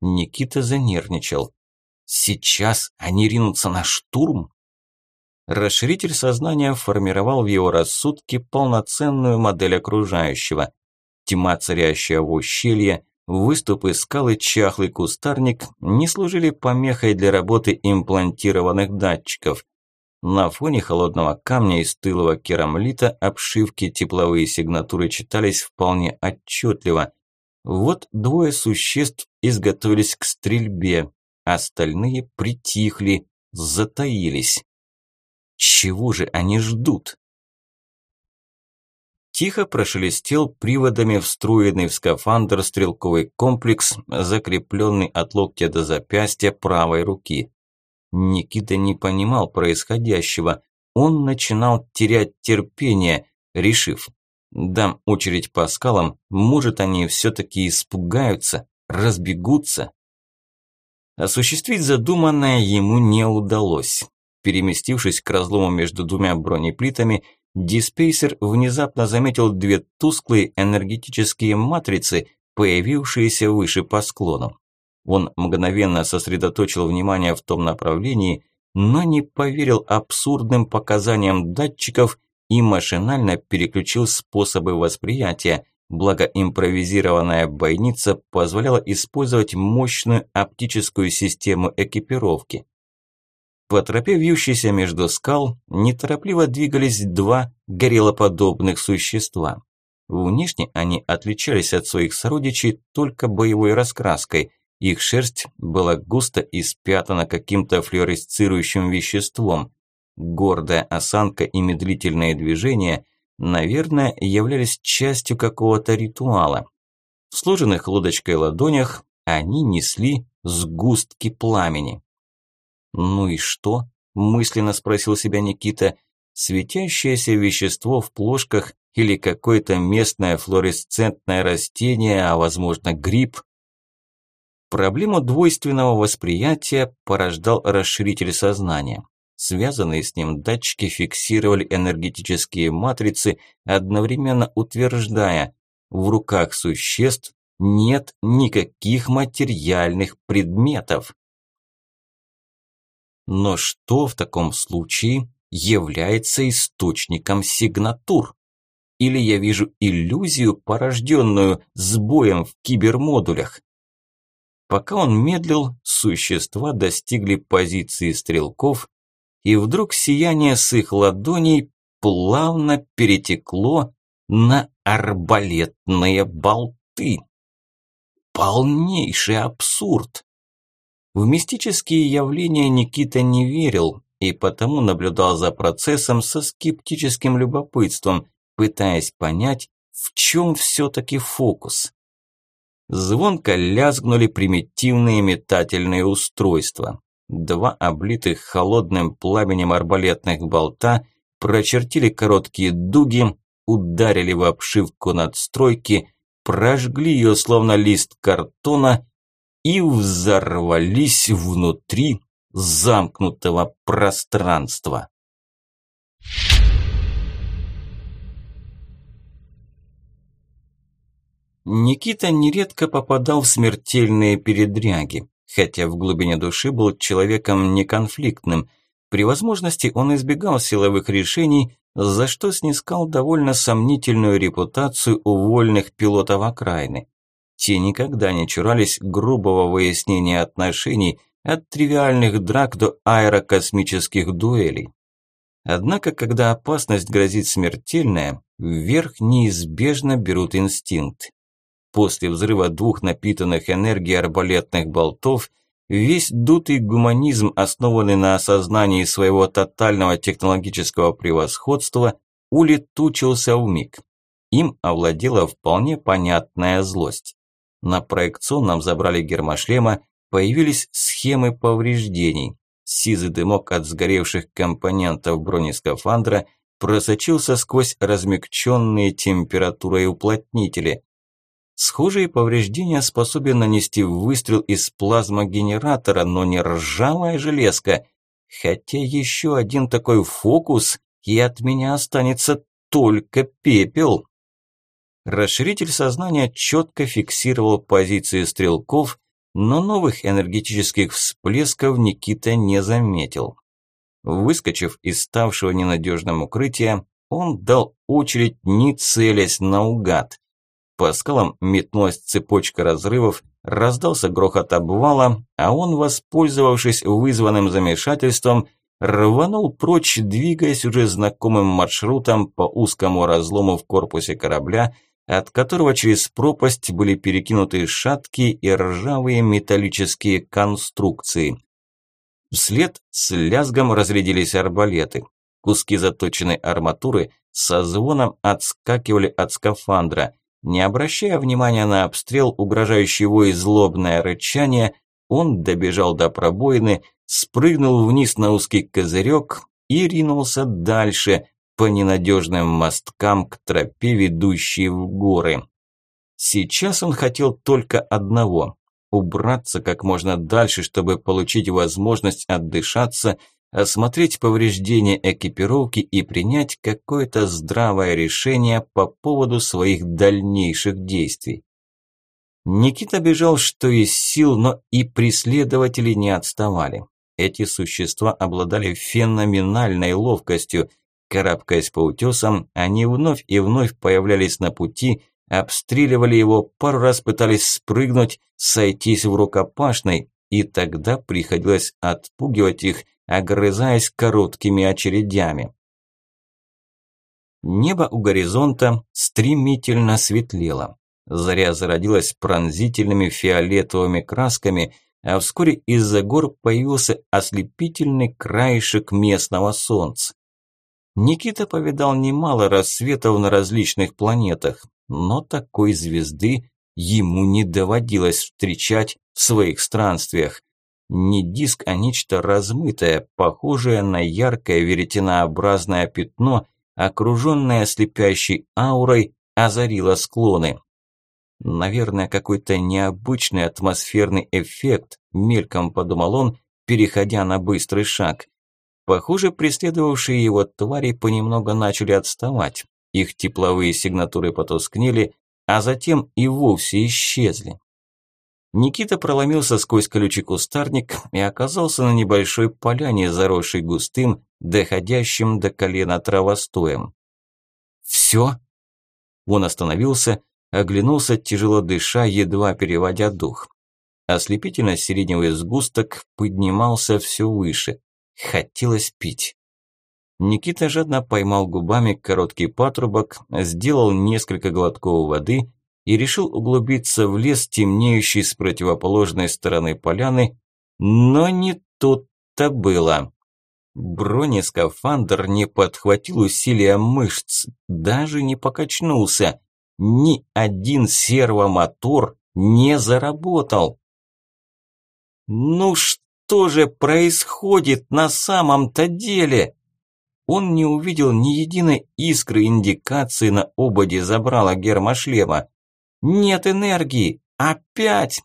Никита занервничал. Сейчас они ринутся на штурм? Расширитель сознания формировал в его рассудке полноценную модель окружающего. Тьма, царящая в ущелье, выступы скалы, чахлый кустарник не служили помехой для работы имплантированных датчиков. На фоне холодного камня из стылого керамлита обшивки тепловые сигнатуры читались вполне отчетливо. Вот двое существ изготовились к стрельбе, остальные притихли, затаились. Чего же они ждут? Тихо прошелестел приводами встроенный в скафандр стрелковый комплекс, закрепленный от локтя до запястья правой руки. Никита не понимал происходящего. Он начинал терять терпение, решив, дам очередь по скалам, может они все-таки испугаются, разбегутся. Осуществить задуманное ему не удалось. Переместившись к разлому между двумя бронеплитами, диспейсер внезапно заметил две тусклые энергетические матрицы, появившиеся выше по склону. Он мгновенно сосредоточил внимание в том направлении, но не поверил абсурдным показаниям датчиков и машинально переключил способы восприятия, благо импровизированная бойница позволяла использовать мощную оптическую систему экипировки. По тропе, вьющейся между скал, неторопливо двигались два горелоподобных существа. Внешне они отличались от своих сородичей только боевой раскраской, их шерсть была густо испятана каким-то флюоресцирующим веществом. Гордая осанка и медлительные движения, наверное, являлись частью какого-то ритуала. В сложенных лодочкой ладонях они несли сгустки пламени. «Ну и что?» – мысленно спросил себя Никита. «Светящееся вещество в плошках или какое-то местное флуоресцентное растение, а возможно гриб?» Проблему двойственного восприятия порождал расширитель сознания. Связанные с ним датчики фиксировали энергетические матрицы, одновременно утверждая, в руках существ нет никаких материальных предметов. Но что в таком случае является источником сигнатур? Или я вижу иллюзию, порожденную сбоем в кибермодулях? Пока он медлил, существа достигли позиции стрелков, и вдруг сияние с их ладоней плавно перетекло на арбалетные болты. Полнейший абсурд! В мистические явления Никита не верил и потому наблюдал за процессом со скептическим любопытством, пытаясь понять, в чем все-таки фокус. Звонко лязгнули примитивные метательные устройства. Два облитых холодным пламенем арбалетных болта прочертили короткие дуги, ударили в обшивку надстройки, прожгли ее словно лист картона и взорвались внутри замкнутого пространства. Никита нередко попадал в смертельные передряги, хотя в глубине души был человеком неконфликтным. При возможности он избегал силовых решений, за что снискал довольно сомнительную репутацию у вольных пилотов окраины. Те никогда не чурались грубого выяснения отношений, от тривиальных драк до аэрокосмических дуэлей. Однако, когда опасность грозит смертельная, вверх неизбежно берут инстинкт. После взрыва двух напитанных энергией арбалетных болтов, весь дутый гуманизм, основанный на осознании своего тотального технологического превосходства, улетучился в миг. Им овладела вполне понятная злость. На проекционном забрали гермошлема, появились схемы повреждений. Сизый дымок от сгоревших компонентов бронескафандра просочился сквозь размягченные температурой уплотнители. Схожие повреждения способен нанести выстрел из плазмогенератора, но не ржавая железка. Хотя еще один такой фокус, и от меня останется только пепел. Расширитель сознания четко фиксировал позиции стрелков, но новых энергетических всплесков Никита не заметил. Выскочив из ставшего ненадежным укрытия, он дал очередь, не целясь наугад. По скалам метнулась цепочка разрывов, раздался грохот обвала, а он, воспользовавшись вызванным замешательством, рванул прочь, двигаясь уже знакомым маршрутом по узкому разлому в корпусе корабля, от которого через пропасть были перекинуты шаткие и ржавые металлические конструкции. Вслед с лязгом разрядились арбалеты. Куски заточенной арматуры со звоном отскакивали от скафандра. Не обращая внимания на обстрел, угрожающий его и злобное рычание, он добежал до пробоины, спрыгнул вниз на узкий козырек и ринулся дальше, по ненадежным мосткам к тропе, ведущей в горы. Сейчас он хотел только одного – убраться как можно дальше, чтобы получить возможность отдышаться – осмотреть повреждения экипировки и принять какое-то здравое решение по поводу своих дальнейших действий. Никита бежал что из сил, но и преследователи не отставали. Эти существа обладали феноменальной ловкостью. Карабкаясь по утесам, они вновь и вновь появлялись на пути, обстреливали его, пару раз пытались спрыгнуть, сойтись в рукопашной, и тогда приходилось отпугивать их – огрызаясь короткими очередями. Небо у горизонта стремительно светлело. Заря зародилась пронзительными фиолетовыми красками, а вскоре из-за гор появился ослепительный краешек местного солнца. Никита повидал немало рассветов на различных планетах, но такой звезды ему не доводилось встречать в своих странствиях. Не диск, а нечто размытое, похожее на яркое веретенообразное пятно, окруженное слепящей аурой, озарило склоны. Наверное, какой-то необычный атмосферный эффект, мельком подумал он, переходя на быстрый шаг. Похоже, преследовавшие его твари понемногу начали отставать. Их тепловые сигнатуры потускнели, а затем и вовсе исчезли. Никита проломился сквозь колючий кустарник и оказался на небольшой поляне, заросшей густым, доходящим до колена травостоем. «Все?» Он остановился, оглянулся, тяжело дыша, едва переводя дух. Ослепительно-сиреневый сгусток поднимался все выше. Хотелось пить. Никита жадно поймал губами короткий патрубок, сделал несколько глотков воды и решил углубиться в лес, темнеющий с противоположной стороны поляны, но не тут-то было. Бронескафандр не подхватил усилия мышц, даже не покачнулся. Ни один сервомотор не заработал. Ну что же происходит на самом-то деле? Он не увидел ни единой искры индикации на ободе забрала гермошлема. Нет энергии! Опять!»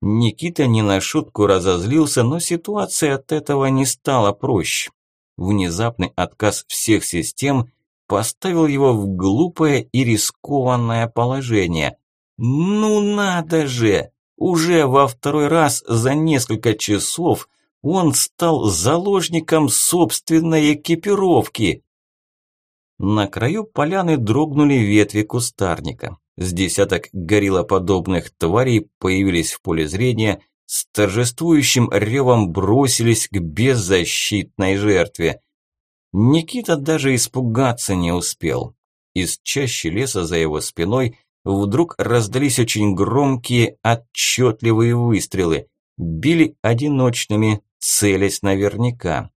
Никита не на шутку разозлился, но ситуация от этого не стала проще. Внезапный отказ всех систем поставил его в глупое и рискованное положение. Ну надо же! Уже во второй раз за несколько часов он стал заложником собственной экипировки. На краю поляны дрогнули ветви кустарника. С десяток гориллоподобных тварей появились в поле зрения, с торжествующим ревом бросились к беззащитной жертве. Никита даже испугаться не успел. Из чащи леса за его спиной вдруг раздались очень громкие, отчетливые выстрелы. Били одиночными, целясь наверняка.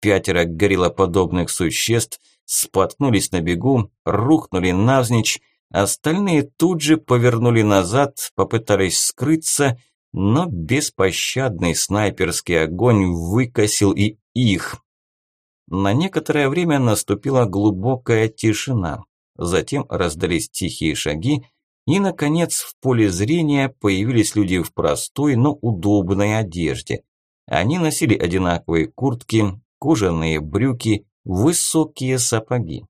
Пятеро гориллоподобных существ споткнулись на бегу, рухнули навзничь, Остальные тут же повернули назад, попытались скрыться, но беспощадный снайперский огонь выкосил и их. На некоторое время наступила глубокая тишина. Затем раздались тихие шаги, и, наконец, в поле зрения появились люди в простой, но удобной одежде. Они носили одинаковые куртки, кожаные брюки, высокие сапоги.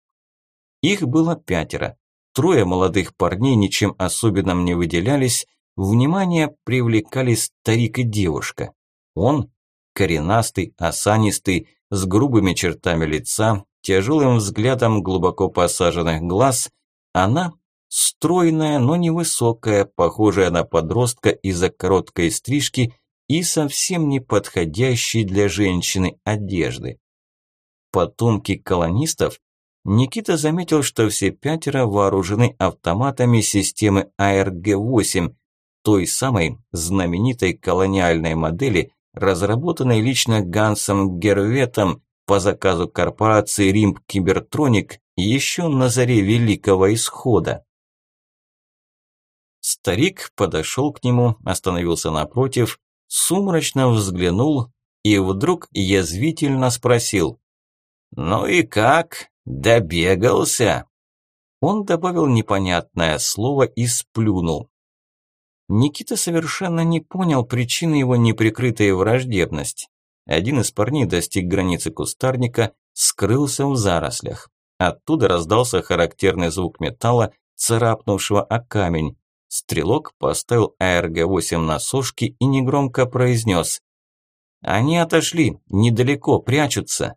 Их было пятеро. Трое молодых парней ничем особенным не выделялись, внимание привлекали старик и девушка. Он – коренастый, осанистый, с грубыми чертами лица, тяжелым взглядом глубоко посаженных глаз, она – стройная, но невысокая, похожая на подростка из-за короткой стрижки и совсем не подходящей для женщины одежды. Потомки колонистов Никита заметил, что все пятеро вооружены автоматами системы АРГ-8, той самой знаменитой колониальной модели, разработанной лично Гансом Герветом по заказу корпорации Римп Кибертроник еще на заре Великого Исхода. Старик подошел к нему, остановился напротив, сумрачно взглянул и вдруг язвительно спросил «Ну и как?» «Добегался!» Он добавил непонятное слово и сплюнул. Никита совершенно не понял причины его неприкрытой враждебности. Один из парней достиг границы кустарника, скрылся в зарослях. Оттуда раздался характерный звук металла, царапнувшего о камень. Стрелок поставил АРГ-8 на сошки и негромко произнес. «Они отошли, недалеко, прячутся».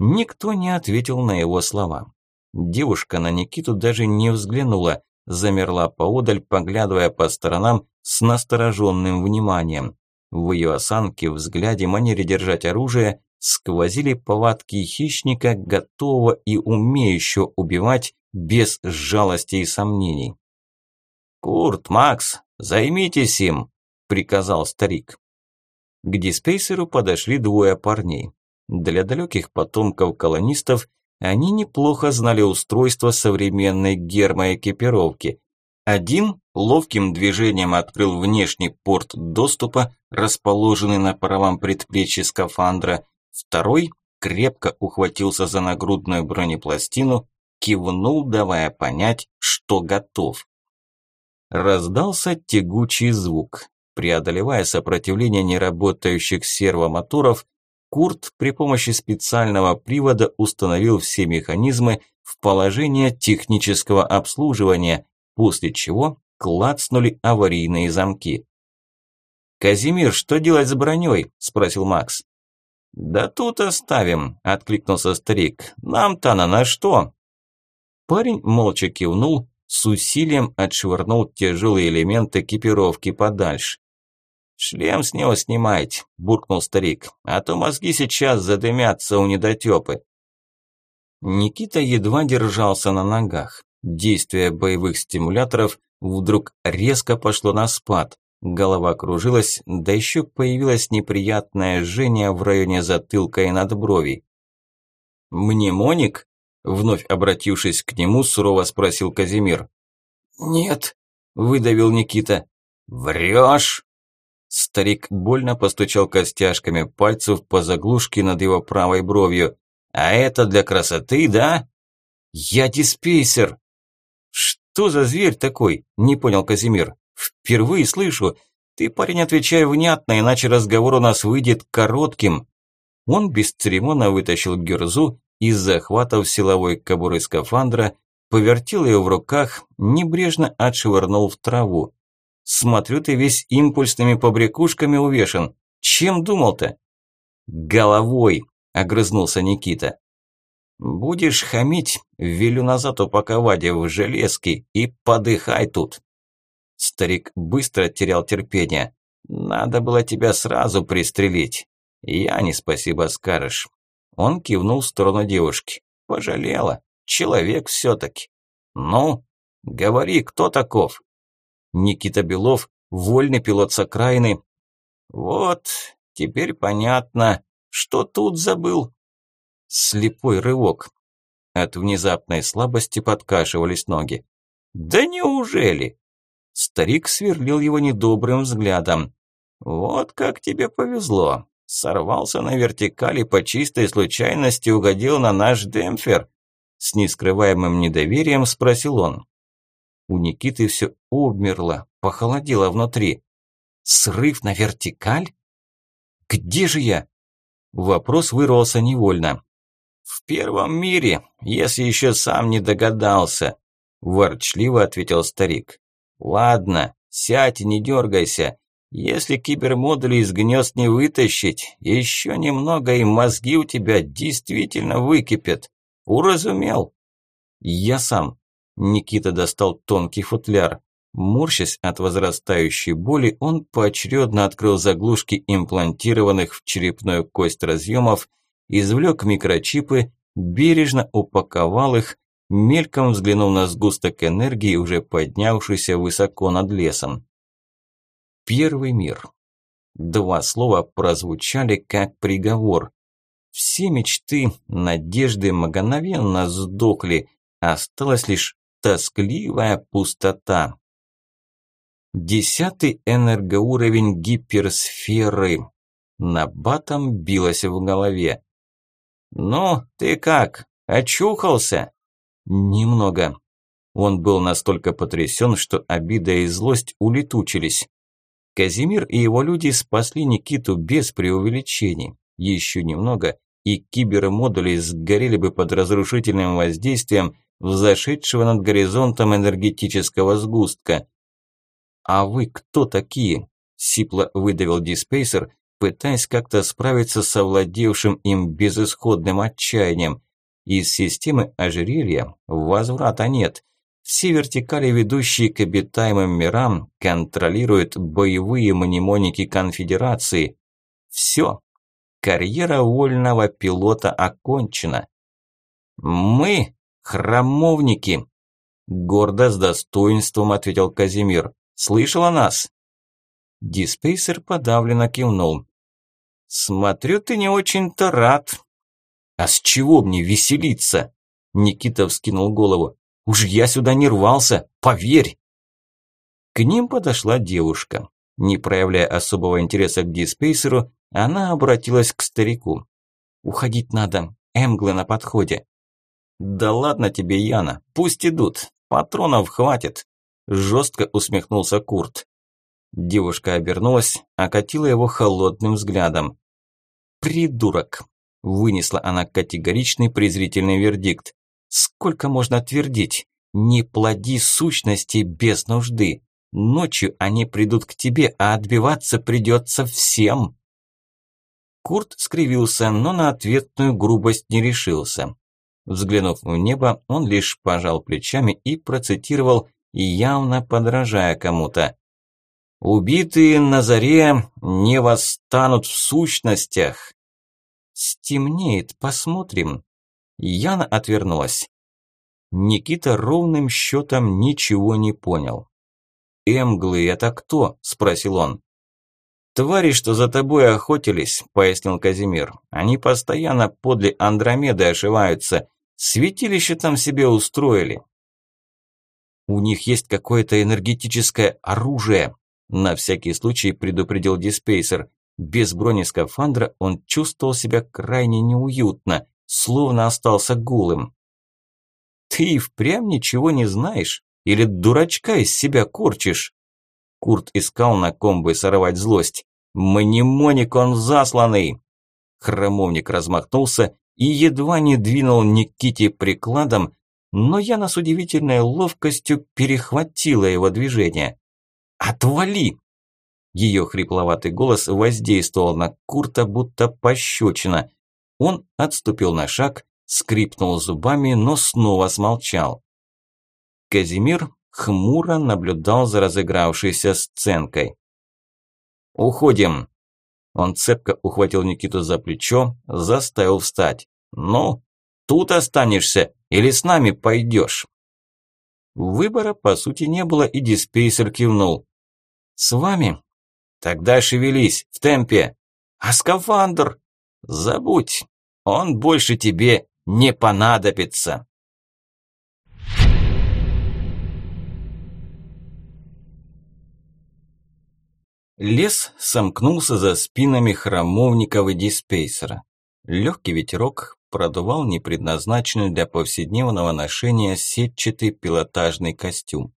Никто не ответил на его слова. Девушка на Никиту даже не взглянула, замерла поодаль, поглядывая по сторонам с настороженным вниманием. В ее осанке, взгляде, манере держать оружие сквозили повадки хищника, готового и умеющего убивать без жалости и сомнений. «Курт, Макс, займитесь им!» – приказал старик. К диспейсеру подошли двое парней. Для далеких потомков колонистов они неплохо знали устройство современной гермоэкипировки. Один ловким движением открыл внешний порт доступа, расположенный на правом предплечье скафандра. Второй крепко ухватился за нагрудную бронепластину, кивнул, давая понять, что готов. Раздался тягучий звук. Преодолевая сопротивление неработающих сервомоторов, Курт при помощи специального привода установил все механизмы в положение технического обслуживания, после чего клацнули аварийные замки. «Казимир, что делать с броней?» – спросил Макс. «Да тут оставим», – откликнулся старик. «Нам-то она на что?» Парень молча кивнул, с усилием отшвырнул тяжелые элементы экипировки подальше. «Шлем с него снимайте», – буркнул старик, – «а то мозги сейчас задымятся у недотепы». Никита едва держался на ногах. Действие боевых стимуляторов вдруг резко пошло на спад. Голова кружилась, да еще появилось неприятное жжение в районе затылка и надбровий. «Мнемоник?» – вновь обратившись к нему, сурово спросил Казимир. «Нет», – выдавил Никита. «Врешь!» Старик больно постучал костяшками пальцев по заглушке над его правой бровью. «А это для красоты, да?» «Я диспейсер!» что за зверь такой?» – не понял Казимир. «Впервые слышу. Ты, парень, отвечай внятно, иначе разговор у нас выйдет коротким». Он без церемона вытащил гюрзу из захватов силовой кобуры скафандра, повертел ее в руках, небрежно отшвырнул в траву. «Смотрю, ты весь импульсными побрякушками увешан. Чем думал-то?» «Головой», – огрызнулся Никита. «Будешь хамить, велю назад упаковать в железки и подыхай тут». Старик быстро терял терпение. «Надо было тебя сразу пристрелить. Я не спасибо скажешь». Он кивнул в сторону девушки. «Пожалела. Человек все-таки. Ну, говори, кто таков?» Никита Белов, вольный пилот с окраины. «Вот, теперь понятно, что тут забыл». Слепой рывок. От внезапной слабости подкашивались ноги. «Да неужели?» Старик сверлил его недобрым взглядом. «Вот как тебе повезло. Сорвался на вертикали по чистой случайности угодил на наш демпфер». С нескрываемым недоверием спросил он. У Никиты все обмерло, похолодело внутри. «Срыв на вертикаль? Где же я?» Вопрос вырвался невольно. «В первом мире, если еще сам не догадался», – ворчливо ответил старик. «Ладно, сядь и не дергайся. Если кибермодули из гнезд не вытащить, еще немного и мозги у тебя действительно выкипят. Уразумел?» «Я сам». Никита достал тонкий футляр. Морщась от возрастающей боли, он поочередно открыл заглушки имплантированных в черепную кость разъемов извлек микрочипы, бережно упаковал их, мельком взглянул на сгусток энергии, уже поднявшийся высоко над лесом. Первый мир. Два слова прозвучали как приговор. Все мечты, надежды мгновенно сдохли, осталась лишь тоскливая пустота. Десятый энергоуровень гиперсферы. На батом билось в голове. «Ну, ты как, очухался?» «Немного». Он был настолько потрясен, что обида и злость улетучились. Казимир и его люди спасли Никиту без преувеличений. Еще немного, и кибермодули сгорели бы под разрушительным воздействием взошедшего над горизонтом энергетического сгустка. «А вы кто такие?» – сипло выдавил диспейсер, пытаясь как-то справиться с овладевшим им безысходным отчаянием. Из системы ожерелья возврата нет. Все вертикали, ведущие к обитаемым мирам, контролируют боевые мнемоники конфедерации. Все. Карьера вольного пилота окончена. Мы храмовники, гордо с достоинством ответил Казимир. Слышал о нас? Диспейсер подавленно кивнул. «Смотрю, ты не очень-то рад». «А с чего мне веселиться?» Никита вскинул голову. «Уж я сюда не рвался, поверь!» К ним подошла девушка. Не проявляя особого интереса к диспейсеру, она обратилась к старику. «Уходить надо, эмглы на подходе». «Да ладно тебе, Яна, пусть идут, патронов хватит», жестко усмехнулся Курт. Девушка обернулась, окатила его холодным взглядом. «Придурок!» – вынесла она категоричный презрительный вердикт. «Сколько можно твердить? Не плоди сущности без нужды. Ночью они придут к тебе, а отбиваться придется всем!» Курт скривился, но на ответную грубость не решился. Взглянув в небо, он лишь пожал плечами и процитировал, явно подражая кому-то. Убитые на заре не восстанут в сущностях. Стемнеет, посмотрим. Яна отвернулась. Никита ровным счетом ничего не понял. «Эмглы – это кто?» – спросил он. «Твари, что за тобой охотились», – пояснил Казимир. «Они постоянно подле Андромеды ошиваются. Святилище там себе устроили». «У них есть какое-то энергетическое оружие», на всякий случай предупредил диспейсер. Без бронескафандра он чувствовал себя крайне неуютно, словно остался голым. «Ты впрямь ничего не знаешь?» – Или дурачка из себя корчишь?» Курт искал на ком бы сорвать злость. «Мнемоник он засланный!» Хромовник размахнулся и едва не двинул Никите прикладом, но Яна с удивительной ловкостью перехватила его движение. «Отвали!» Ее хрипловатый голос воздействовал на Курта, будто пощечина. Он отступил на шаг, скрипнул зубами, но снова смолчал. Казимир хмуро наблюдал за разыгравшейся сценкой. «Уходим!» Он цепко ухватил Никиту за плечо, заставил встать. «Ну, тут останешься или с нами пойдешь?» Выбора, по сути, не было, и диспейсер кивнул. «С вами?» «Тогда шевелись, в темпе!» «А скафандр?» «Забудь, он больше тебе не понадобится!» Лес сомкнулся за спинами храмовников и диспейсера. Легкий ветерок продувал непредназначенный для повседневного ношения сетчатый пилотажный костюм.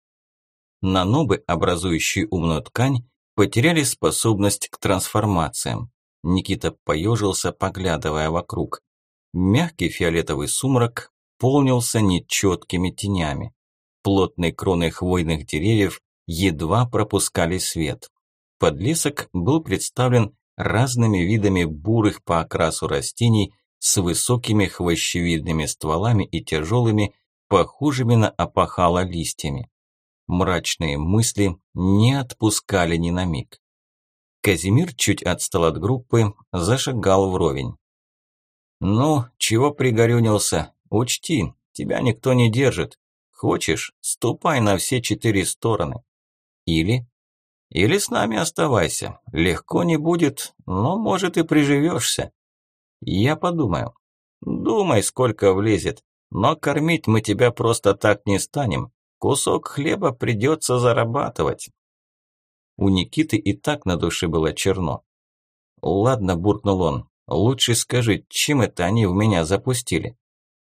Нанобы, образующие умную ткань, потеряли способность к трансформациям. Никита поежился, поглядывая вокруг. Мягкий фиолетовый сумрак полнился нечеткими тенями. Плотные кроны хвойных деревьев едва пропускали свет. Подлесок был представлен разными видами бурых по окрасу растений с высокими хвощевидными стволами и тяжелыми, похожими на опахало листьями. Мрачные мысли не отпускали ни на миг. Казимир чуть отстал от группы, зашагал вровень. «Ну, чего пригорюнился? Учти, тебя никто не держит. Хочешь, ступай на все четыре стороны. Или или с нами оставайся. Легко не будет, но, может, и приживешься. Я подумаю. Думай, сколько влезет. Но кормить мы тебя просто так не станем. Кусок хлеба придется зарабатывать. У Никиты и так на душе было черно. Ладно, буркнул он. Лучше скажи, чем это они в меня запустили?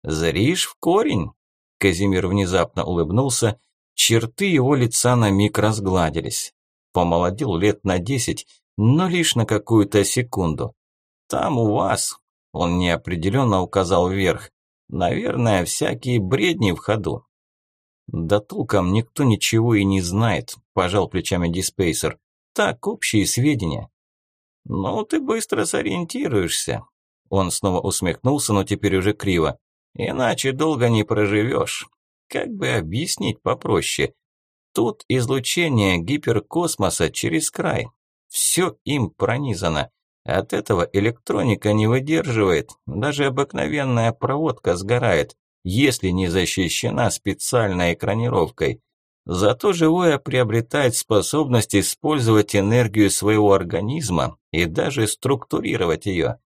Зришь в корень? Казимир внезапно улыбнулся. Черты его лица на миг разгладились помолодел лет на десять, но лишь на какую-то секунду. Там у вас, он неопределенно указал вверх, наверное, всякие бредни в ходу. Да толком никто ничего и не знает, пожал плечами диспейсер. Так, общие сведения. Ну, ты быстро сориентируешься. Он снова усмехнулся, но теперь уже криво. Иначе долго не проживешь. Как бы объяснить попроще? Тут излучение гиперкосмоса через край. Все им пронизано. От этого электроника не выдерживает, даже обыкновенная проводка сгорает, если не защищена специальной экранировкой. Зато живое приобретает способность использовать энергию своего организма и даже структурировать ее.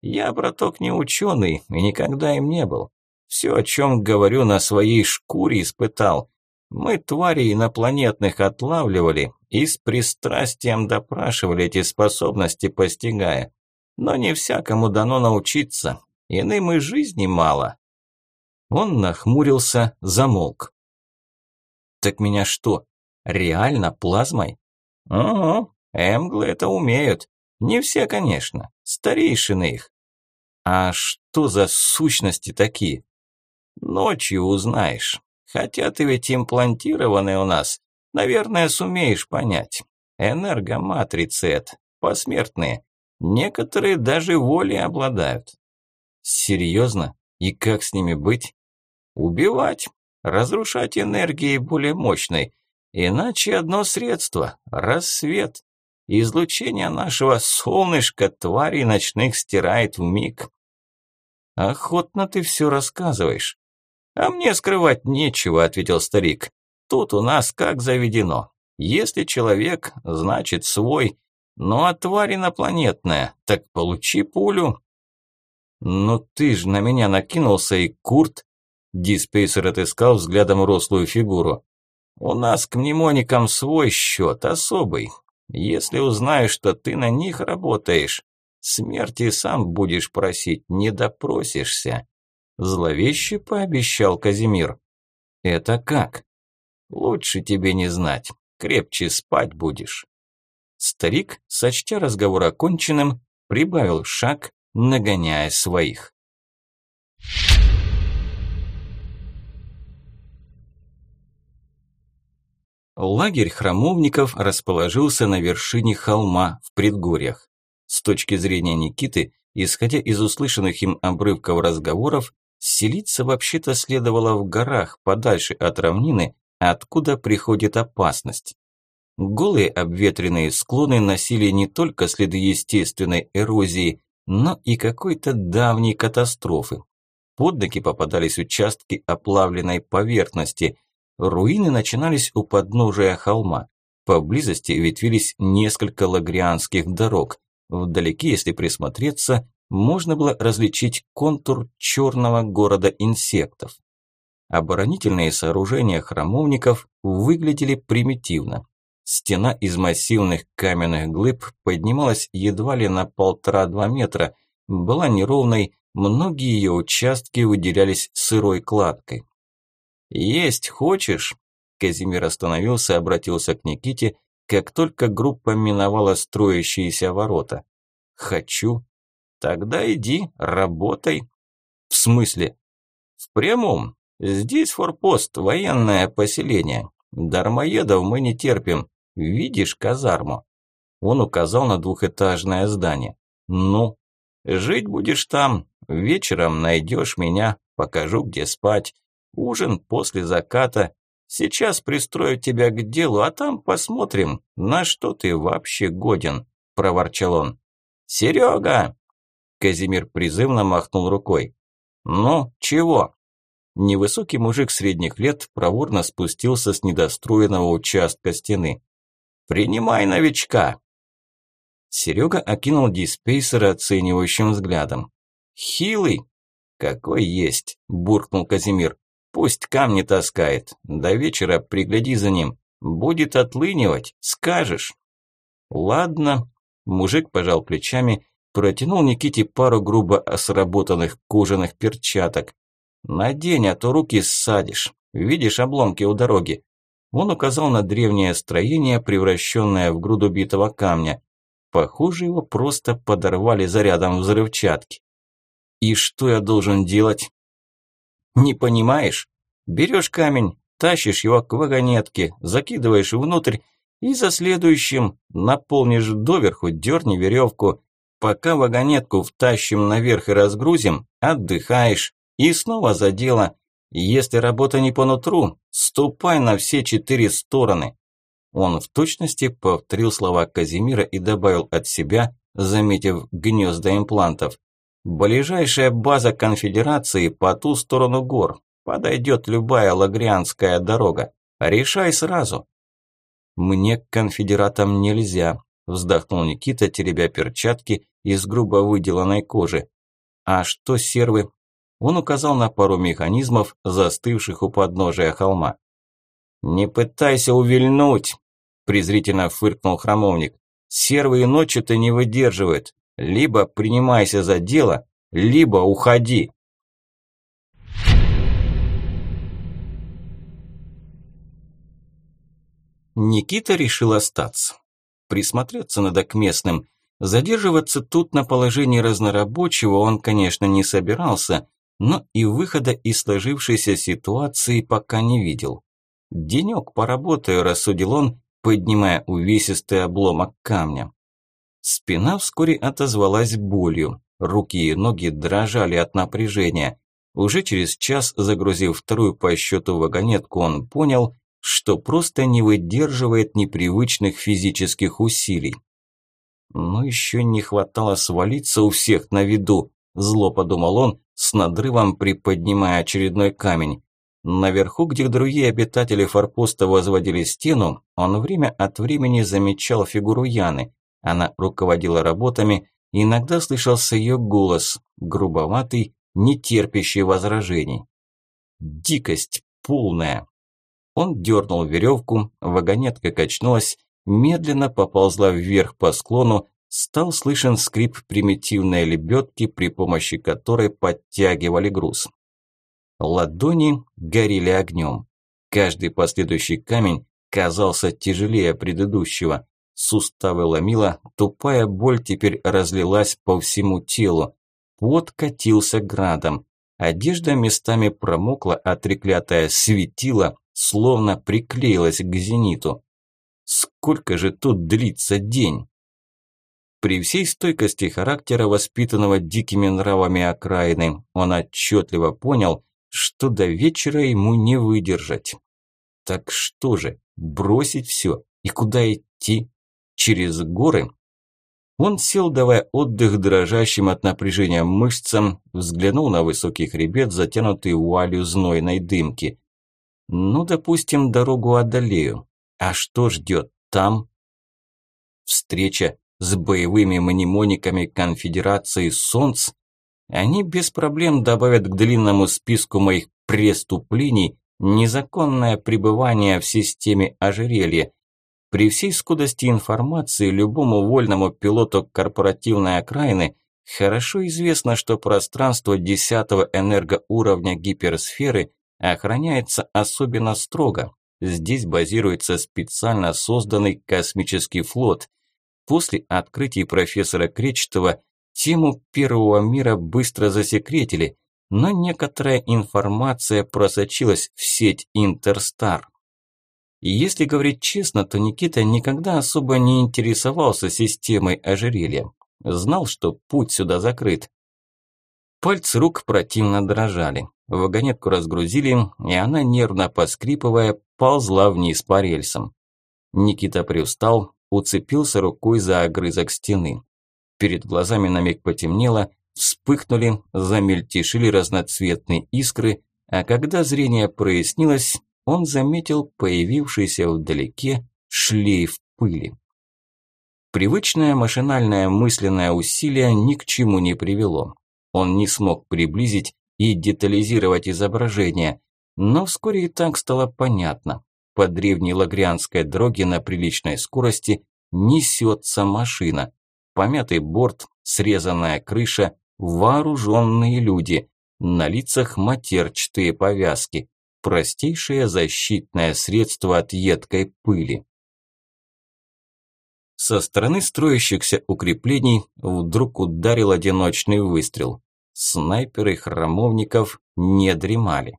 Я, браток, не ученый и никогда им не был. Все, о чем говорю, на своей шкуре испытал. Мы твари инопланетных отлавливали и с пристрастием допрашивали эти способности, постигая. Но не всякому дано научиться, иным и жизни мало. Он нахмурился, замолк. «Так меня что, реально плазмой?» «Угу, эмглы это умеют. Не все, конечно, старейшины их». «А что за сущности такие?» «Ночью узнаешь. Хотя ты ведь имплантированный у нас. Наверное, сумеешь понять. Энергоматрицы это, посмертные. Некоторые даже волей обладают. Серьезно? И как с ними быть? Убивать. Разрушать энергией более мощной. Иначе одно средство – рассвет. Излучение нашего солнышка твари ночных стирает в миг. Охотно ты все рассказываешь. «А мне скрывать нечего», – ответил старик. «Тут у нас как заведено. Если человек, значит свой. Ну а тварь инопланетная, так получи пулю». «Ну ты ж на меня накинулся и Курт...» Диспейсер отыскал взглядом рослую фигуру. «У нас к мнемоникам свой счет, особый. Если узнаю, что ты на них работаешь, смерти сам будешь просить, не допросишься. Зловеще пообещал Казимир. Это как? Лучше тебе не знать, крепче спать будешь. Старик, сочтя разговор оконченным, прибавил шаг, нагоняя своих. Лагерь храмовников расположился на вершине холма в предгорьях. С точки зрения Никиты, исходя из услышанных им обрывков разговоров, селиться вообще-то следовало в горах, подальше от равнины, откуда приходит опасность. Голые обветренные склоны носили не только следы естественной эрозии, но и какой-то давней катастрофы. Под ноги попадались участки оплавленной поверхности. Руины начинались у подножия холма. Поблизости ветвились несколько лагрианских дорог. Вдалеке, если присмотреться, можно было различить контур черного города инсектов. Оборонительные сооружения храмовников выглядели примитивно. Стена из массивных каменных глыб поднималась едва ли на полтора-два метра, была неровной, многие ее участки выделялись сырой кладкой. «Есть хочешь?» Казимир остановился и обратился к Никите, как только группа миновала строящиеся ворота. «Хочу». «Тогда иди, работай». «В смысле?» «В прямом. Здесь форпост, военное поселение. Дармоедов мы не терпим. Видишь казарму?» Он указал на двухэтажное здание. «Ну, жить будешь там, вечером найдешь меня, покажу, где спать. Ужин после заката. Сейчас пристрою тебя к делу, а там посмотрим, на что ты вообще годен», – проворчал он. «Серега!» Казимир призывно махнул рукой. «Ну, чего?» Невысокий мужик средних лет проворно спустился с недостроенного участка стены. Принимай новичка!» Серега окинул диспейсера оценивающим взглядом. «Хилый?» «Какой есть!» – буркнул Казимир. «Пусть камни таскает. До вечера пригляди за ним. Будет отлынивать, скажешь». «Ладно». Мужик пожал плечами, протянул Никите пару грубо сработанных кожаных перчаток. «Надень, а то руки ссадишь. Видишь обломки у дороги? Он указал на древнее строение, превращенное в груду битого камня. Похоже, его просто подорвали зарядом взрывчатки. И что я должен делать? Не понимаешь? Берешь камень, тащишь его к вагонетке, закидываешь внутрь и за следующим наполнишь доверху, дерни веревку. Пока вагонетку втащим наверх и разгрузим, отдыхаешь. И снова за дело. Если работа не по нутру, ступай на все четыре стороны. Он в точности повторил слова Казимира и добавил от себя, заметив гнезда имплантов. Ближайшая база конфедерации по ту сторону гор. Подойдет любая лагрианская дорога. Решай сразу. Мне к конфедератам нельзя, вздохнул Никита, теребя перчатки из грубо выделанной кожи. А что сервы? Он указал на пару механизмов, застывших у подножия холма. «Не пытайся увильнуть!» – презрительно фыркнул храмовник. «Сервы и ночи-то не выдерживают. Либо принимайся за дело, либо уходи!» Никита решил остаться. Присмотреться надо к местным. Задерживаться тут на положении разнорабочего он, конечно, не собирался, но и выхода из сложившейся ситуации пока не видел. «Денек поработаю», – рассудил он, поднимая увесистый обломок камня. Спина вскоре отозвалась болью, руки и ноги дрожали от напряжения. Уже через час, загрузив вторую по счету вагонетку, он понял, что просто не выдерживает непривычных физических усилий. Но еще не хватало свалиться у всех на виду, зло подумал он, с надрывом приподнимая очередной камень. Наверху, где другие обитатели форпоста возводили стену, он время от времени замечал фигуру Яны. Она руководила работами, иногда слышался ее голос, грубоватый, не терпящий возражений. Дикость полная. Он дернул веревку, вагонетка качнулась, медленно поползла вверх по склону, стал слышен скрип примитивной лебедки, при помощи которой подтягивали груз. Ладони горели огнем. Каждый последующий камень казался тяжелее предыдущего. Суставы ломило, тупая боль теперь разлилась по всему телу. Пот катился градом. Одежда местами промокла, а треклятая светила, словно приклеилась к зениту. Сколько же тут длится день? При всей стойкости характера, воспитанного дикими нравами окраины, он отчетливо понял, что до вечера ему не выдержать. Так что же, бросить все и куда идти? Через горы. Он сел, давая отдых дрожащим от напряжения мышцам, взглянул на высокий хребет, затянутый вуалью знойной дымки. Ну, допустим, дорогу одолею. А что ждет там? Встреча с боевыми мнемониками конфедерации Солнц? Они без проблем добавят к длинному списку моих преступлений незаконное пребывание в системе ожерелья, при всей скудости информации любому вольному пилоту корпоративной окраины хорошо известно, что пространство 10 энергоуровня гиперсферы охраняется особенно строго. Здесь базируется специально созданный космический флот. После открытий профессора Кречетова тему первого мира быстро засекретили, но некоторая информация просочилась в сеть Интерстар. И если говорить честно, то Никита никогда особо не интересовался системой ожерелья. Знал, что путь сюда закрыт. Пальцы рук противно дрожали. Вагонетку разгрузили, и она, нервно поскрипывая, ползла вниз по рельсам. Никита привстал, уцепился рукой за огрызок стены. Перед глазами на миг потемнело, вспыхнули, замельтешили разноцветные искры, а когда зрение прояснилось, он заметил появившийся вдалеке шлейф пыли. Привычное машинальное мысленное усилие ни к чему не привело. Он не смог приблизить и детализировать изображение, но вскоре и так стало понятно. По древней лагрианской дороге на приличной скорости несется машина. Помятый борт, срезанная крыша, вооруженные люди, на лицах матерчатые повязки простейшее защитное средство от едкой пыли. Со стороны строящихся укреплений вдруг ударил одиночный выстрел. Снайперы храмовников не дремали.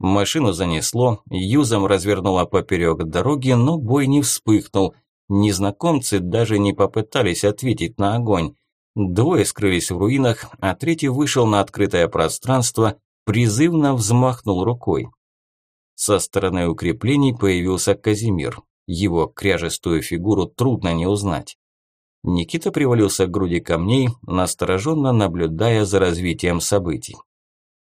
Машину занесло, юзом развернуло поперек дороги, но бой не вспыхнул. Незнакомцы даже не попытались ответить на огонь. Двое скрылись в руинах, а третий вышел на открытое пространство, призывно взмахнул рукой. Со стороны укреплений появился Казимир. Его кряжестую фигуру трудно не узнать. Никита привалился к груди камней, настороженно наблюдая за развитием событий.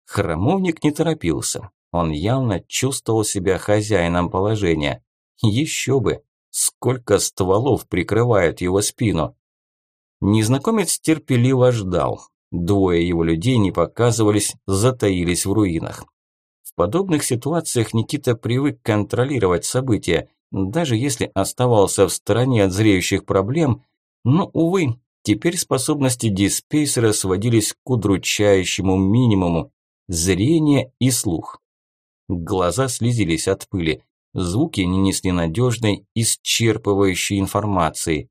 Храмовник не торопился. Он явно чувствовал себя хозяином положения. Еще бы, сколько стволов прикрывают его спину. Незнакомец терпеливо ждал. Двое его людей не показывались, затаились в руинах. В подобных ситуациях Никита привык контролировать события, даже если оставался в стороне от зреющих проблем, но, увы, теперь способности диспейсера сводились к удручающему минимуму – зрение и слух. Глаза слезились от пыли, звуки не несли надежной, исчерпывающей информации.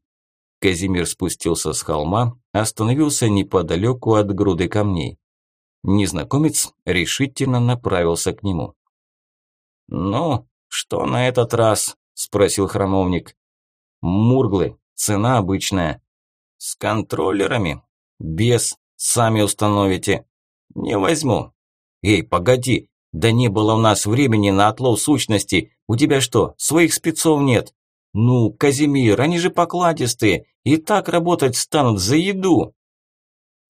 Казимир спустился с холма, остановился неподалеку от груды камней. Незнакомец решительно направился к нему. «Ну, что на этот раз?» – спросил храмовник. «Мурглы, цена обычная». «С контроллерами?» «Без, сами установите». «Не возьму». «Эй, погоди, да не было у нас времени на отлов сущности. У тебя что, своих спецов нет?» «Ну, Казимир, они же покладистые, и так работать станут за еду».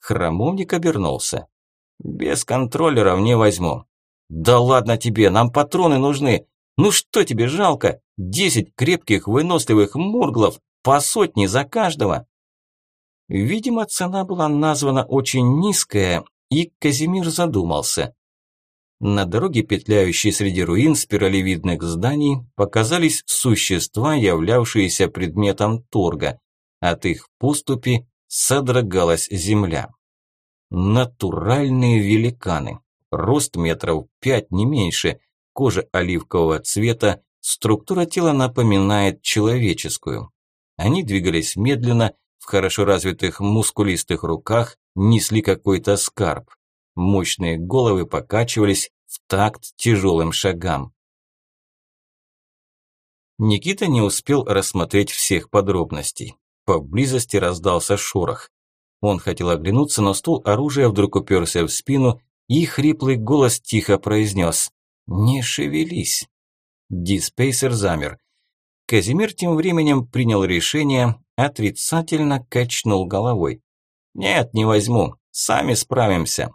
Храмовник обернулся. «Без контроллеров не возьму». «Да ладно тебе, нам патроны нужны. Ну что тебе жалко? Десять крепких выносливых мурглов, по сотне за каждого». Видимо, цена была названа очень низкая, и Казимир задумался. На дороге, петляющей среди руин спиралевидных зданий, показались существа, являвшиеся предметом торга. От их поступи содрогалась земля. Натуральные великаны. Рост метров пять, не меньше. кожа оливкового цвета, структура тела напоминает человеческую. Они двигались медленно, в хорошо развитых мускулистых руках несли какой-то скарб. Мощные головы покачивались в такт тяжелым шагам. Никита не успел рассмотреть всех подробностей. Поблизости раздался шорох. Он хотел оглянуться, но стул оружия вдруг уперся в спину, и хриплый голос тихо произнес «Не шевелись». Диспейсер замер. Казимир тем временем принял решение, отрицательно качнул головой. «Нет, не возьму, сами справимся».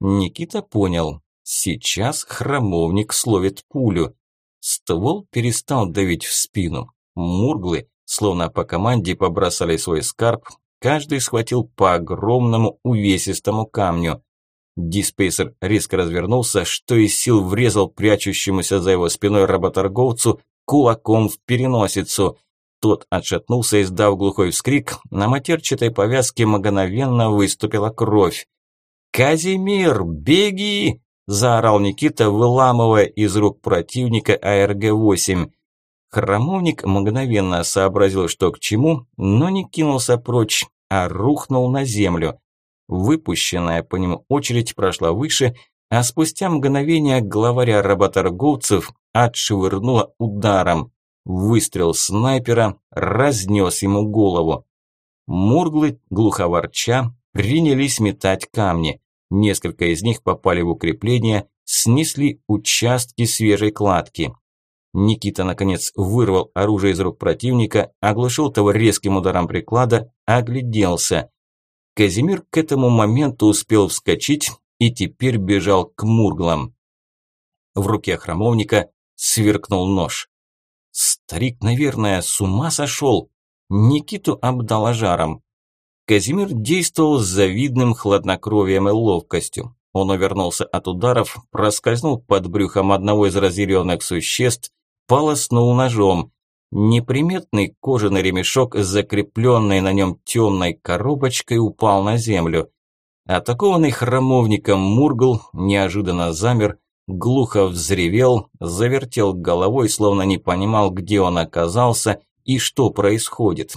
Никита понял, сейчас храмовник словит пулю. Ствол перестал давить в спину. Мурглы, словно по команде, побросали свой скарб, каждый схватил по огромному увесистому камню. Диспейсер резко развернулся, что из сил врезал прячущемуся за его спиной работорговцу кулаком в переносицу. Тот отшатнулся, издав глухой вскрик, на матерчатой повязке мгновенно выступила кровь. «Казимир, беги!» заорал Никита, выламывая из рук противника АРГ-8. Храмовник мгновенно сообразил, что к чему, но не кинулся прочь, а рухнул на землю. Выпущенная по нему очередь прошла выше, а спустя мгновение главаря работорговцев отшвырнула ударом. Выстрел снайпера разнес ему голову. Мурглы, глухо ворча, принялись метать камни. Несколько из них попали в укрепление, снесли участки свежей кладки. Никита, наконец, вырвал оружие из рук противника, оглушил того резким ударом приклада, огляделся. Казимир к этому моменту успел вскочить и теперь бежал к мурглам. В руке храмовника сверкнул нож. Старик, наверное, с ума сошел. Никиту обдало жаром. Казимир действовал с завидным хладнокровием и ловкостью. Он увернулся от ударов, проскользнул под брюхом одного из разъяренных существ, полоснул ножом. Неприметный кожаный ремешок с закрепленной на нем темной коробочкой упал на землю. Атакованный храмовником Мургл неожиданно замер, глухо взревел, завертел головой, словно не понимал, где он оказался и что происходит.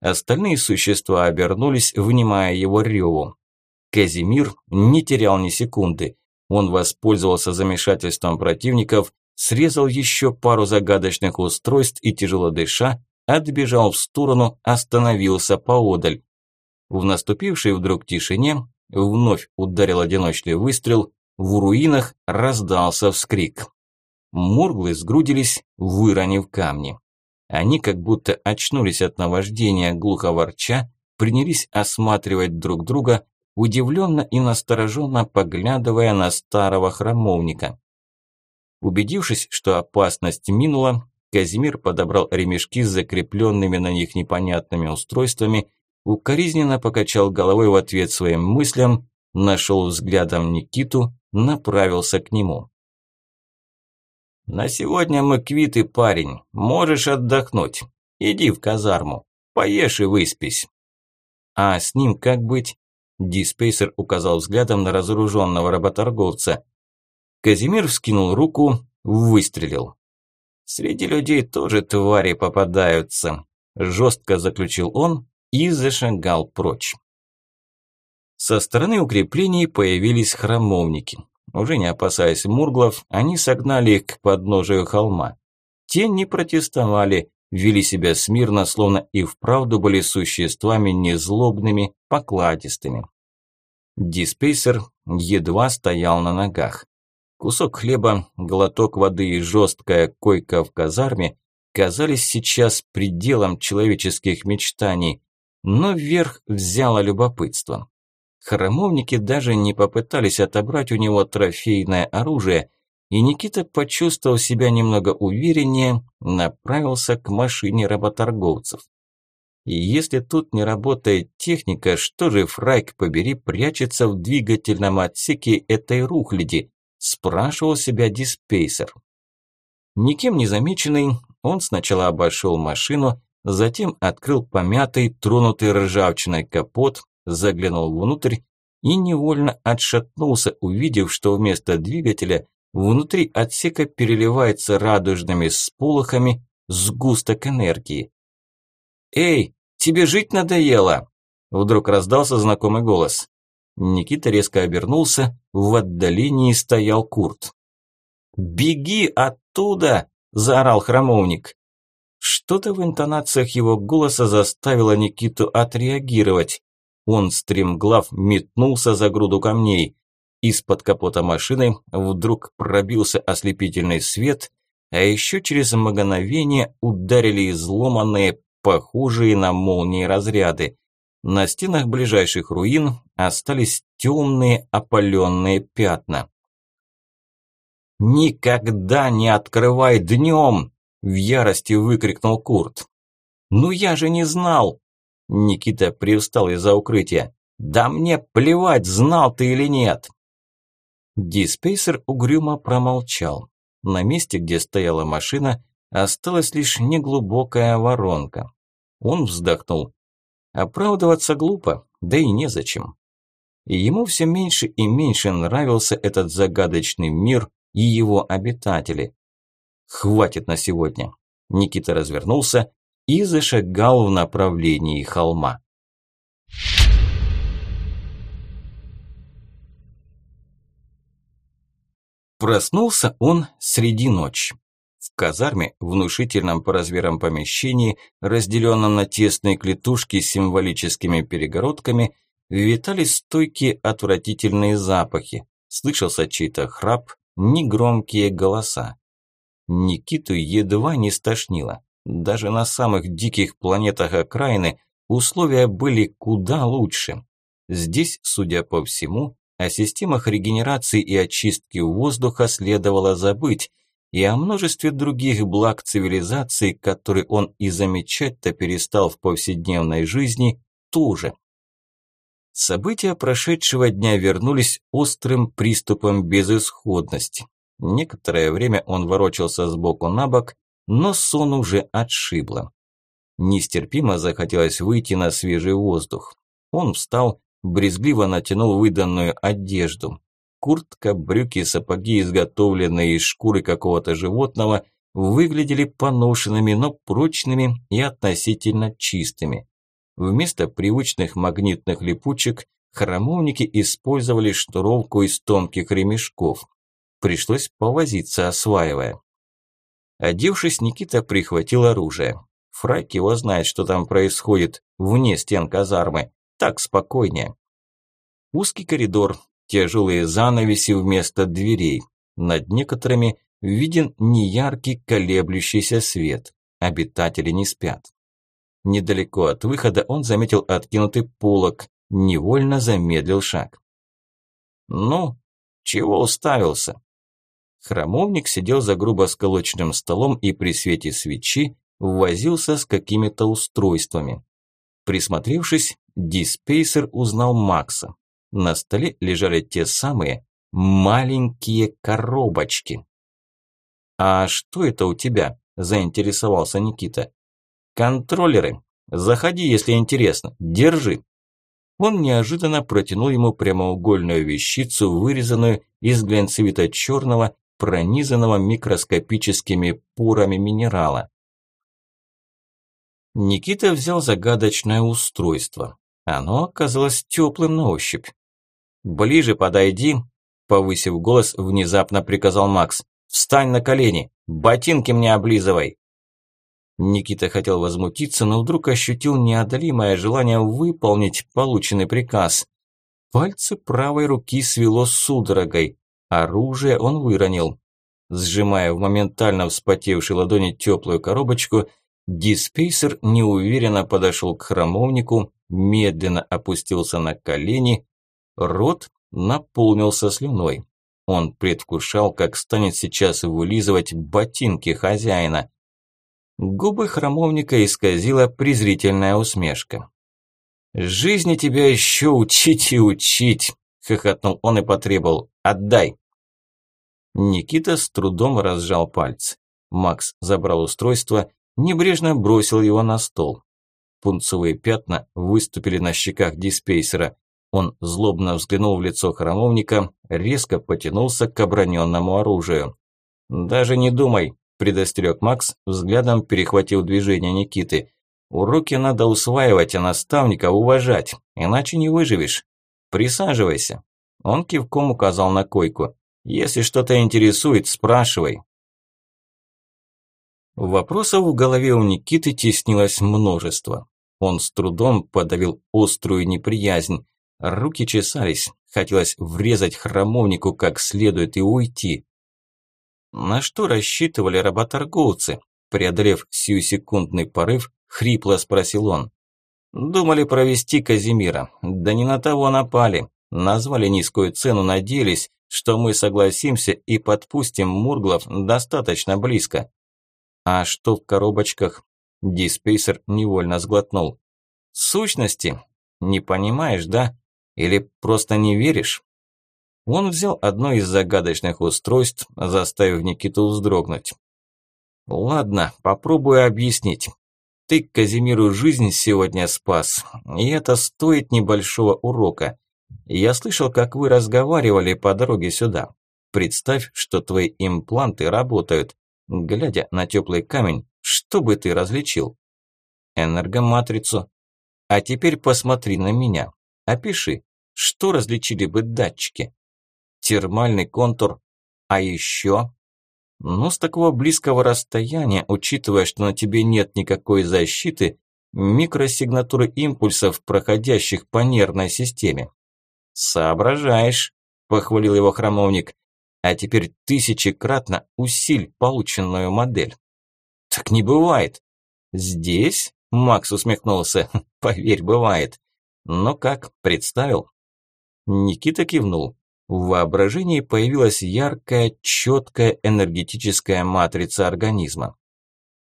Остальные существа обернулись, внимая его реву. Казимир не терял ни секунды. Он воспользовался замешательством противников, срезал еще пару загадочных устройств и, тяжело дыша, отбежал в сторону, остановился поодаль. В наступившей вдруг тишине вновь ударил одиночный выстрел, в руинах раздался вскрик. Мурглы сгрудились, выронив камни. Они как будто очнулись от наваждения, глухо ворча, принялись осматривать друг друга, удивленно и настороженно поглядывая на старого храмовника. Убедившись, что опасность минула, Казимир подобрал ремешки с закрепленными на них непонятными устройствами, укоризненно покачал головой в ответ своим мыслям, нашел взглядом Никиту, направился к нему. «На сегодня мы квиты, парень. Можешь отдохнуть. Иди в казарму. Поешь и выспись». «А с ним как быть?» Диспейсер указал взглядом на разоруженного работорговца. Казимир вскинул руку, выстрелил. «Среди людей тоже твари попадаются», – жестко заключил он и зашагал прочь. Со стороны укреплений появились храмовники. Уже не опасаясь мурглов, они согнали их к подножию холма. Те не протестовали, вели себя смирно, словно и вправду были существами незлобными, покладистыми. Диспейсер едва стоял на ногах. Кусок хлеба, глоток воды и жесткая койка в казарме казались сейчас пределом человеческих мечтаний, но вверх взяло любопытство. Храмовники даже не попытались отобрать у него трофейное оружие, и Никита, почувствовал себя немного увереннее, направился к машине работорговцев. И если тут не работает техника, что же, Фрайк, побери, прячется в двигательном отсеке этой рухляди? Спрашивал себя диспейсер. Никем не замеченный, он сначала обошел машину, затем открыл помятый, тронутый ржавчиной капот, заглянул внутрь и невольно отшатнулся, увидев, что вместо двигателя внутри отсека переливается радужными сполохами сгусток энергии. «Эй, тебе жить надоело?» Вдруг раздался знакомый голос. Никита резко обернулся, в отдалении стоял Курт. «Беги оттуда!» – заорал храмовник. Что-то в интонациях его голоса заставило Никиту отреагировать. Он стремглав метнулся за груду камней. Из-под капота машины вдруг пробился ослепительный свет, а еще через мгновение ударили изломанные, похожие на молнии разряды. На стенах ближайших руин остались темные опаленные пятна. «Никогда не открывай днем!» – в ярости выкрикнул Курт. «Ну я же не знал!» Никита привстал из-за укрытия. «Да мне плевать, знал ты или нет!» Диспейсер угрюмо промолчал. На месте, где стояла машина, осталась лишь неглубокая воронка. Он вздохнул. Оправдываться глупо, да и незачем. И ему все меньше и меньше нравился этот загадочный мир и его обитатели. Хватит на сегодня. Никита развернулся и зашагал в направлении холма. Проснулся он среди ночи. В казарме, внушительном по размерам помещении, разделенном на тесные клетушки с символическими перегородками, витали стойкие отвратительные запахи. Слышался чей-то храп, негромкие голоса. Никиту едва не стошнило. Даже на самых диких планетах окраины условия были куда лучше. Здесь, судя по всему, о системах регенерации и очистки воздуха следовало забыть, и о множестве других благ цивилизации, которые он и замечать-то перестал в повседневной жизни, тоже. События прошедшего дня вернулись острым приступом безысходности. Некоторое время он ворочался сбоку на бок, но сон уже отшибло. Нестерпимо захотелось выйти на свежий воздух. Он встал, брезгливо натянул выданную одежду. Куртка, брюки, сапоги, изготовленные из шкуры какого-то животного, выглядели поношенными, но прочными и относительно чистыми. Вместо привычных магнитных липучек храмовники использовали штуровку из тонких ремешков. Пришлось повозиться, осваивая. Одевшись, Никита прихватил оружие. Фрайк его знает, что там происходит, вне стен казармы. Так спокойнее. Узкий коридор, тяжелые занавеси вместо дверей. Над некоторыми виден неяркий колеблющийся свет. Обитатели не спят. Недалеко от выхода он заметил откинутый полог, невольно замедлил шаг. «Ну, чего уставился?» Храмовник сидел за грубо сколоченным столом и при свете свечи возился с какими-то устройствами. Присмотревшись, Диспейсер узнал Макса. На столе лежали те самые маленькие коробочки. «А что это у тебя?» – заинтересовался Никита. «Контроллеры. Заходи, если интересно. Держи». Он неожиданно протянул ему прямоугольную вещицу, вырезанную из глянцевито-черного, пронизанного микроскопическими порами минерала. Никита взял загадочное устройство. Оно оказалось теплым на ощупь. «Ближе подойди», – повысив голос, внезапно приказал Макс. «Встань на колени, ботинки мне облизывай». Никита хотел возмутиться, но вдруг ощутил неодолимое желание выполнить полученный приказ. Пальцы правой руки свело судорогой. Оружие он выронил. Сжимая в моментально вспотевшей ладони теплую коробочку, Диспейсер неуверенно подошел к храмовнику, медленно опустился на колени, рот наполнился слюной. Он предвкушал, как станет сейчас вылизывать ботинки хозяина. Губы храмовника исказила презрительная усмешка. «Жизни тебя еще учить и учить!» – хохотнул он и потребовал. «Отдай!» Никита с трудом разжал пальцы. Макс забрал устройство небрежно бросил его на стол. Пунцовые пятна выступили на щеках диспейсера. Он злобно взглянул в лицо храмовника, резко потянулся к оброненному оружию. «Даже не думай», – предостерег Макс, взглядом перехватил движение Никиты. «Уроки надо усваивать, а наставника уважать, иначе не выживешь. Присаживайся». Он кивком указал на койку. «Если что-то интересует, спрашивай». Вопросов в голове у Никиты теснилось множество. Он с трудом подавил острую неприязнь. Руки чесались, хотелось врезать храмовнику как следует и уйти. На что рассчитывали работорговцы? Преодолев сиюсекундный порыв, хрипло спросил он. Думали провести Казимира, да не на того напали. Назвали низкую цену, надеялись, что мы согласимся и подпустим Мурглов достаточно близко. А что в коробочках? Диспейсер невольно сглотнул. Сущности? Не понимаешь, да? Или просто не веришь? Он взял одно из загадочных устройств, заставив Никиту вздрогнуть. Ладно, попробую объяснить. Ты Казимиру жизнь сегодня спас, и это стоит небольшого урока. Я слышал, как вы разговаривали по дороге сюда. Представь, что твои импланты работают. Глядя на теплый камень, что бы ты различил? Энергоматрицу. А теперь посмотри на меня. Опиши, что различили бы датчики? Термальный контур. А еще? Ну, с такого близкого расстояния, учитывая, что на тебе нет никакой защиты, микросигнатуры импульсов, проходящих по нервной системе. Соображаешь, похвалил его храмовник. А теперь тысячекратно усиль полученную модель. Так не бывает. Здесь? Макс усмехнулся. (laughs) Поверь, бывает. Но как, представил? Никита кивнул. В воображении появилась яркая, четкая энергетическая матрица организма.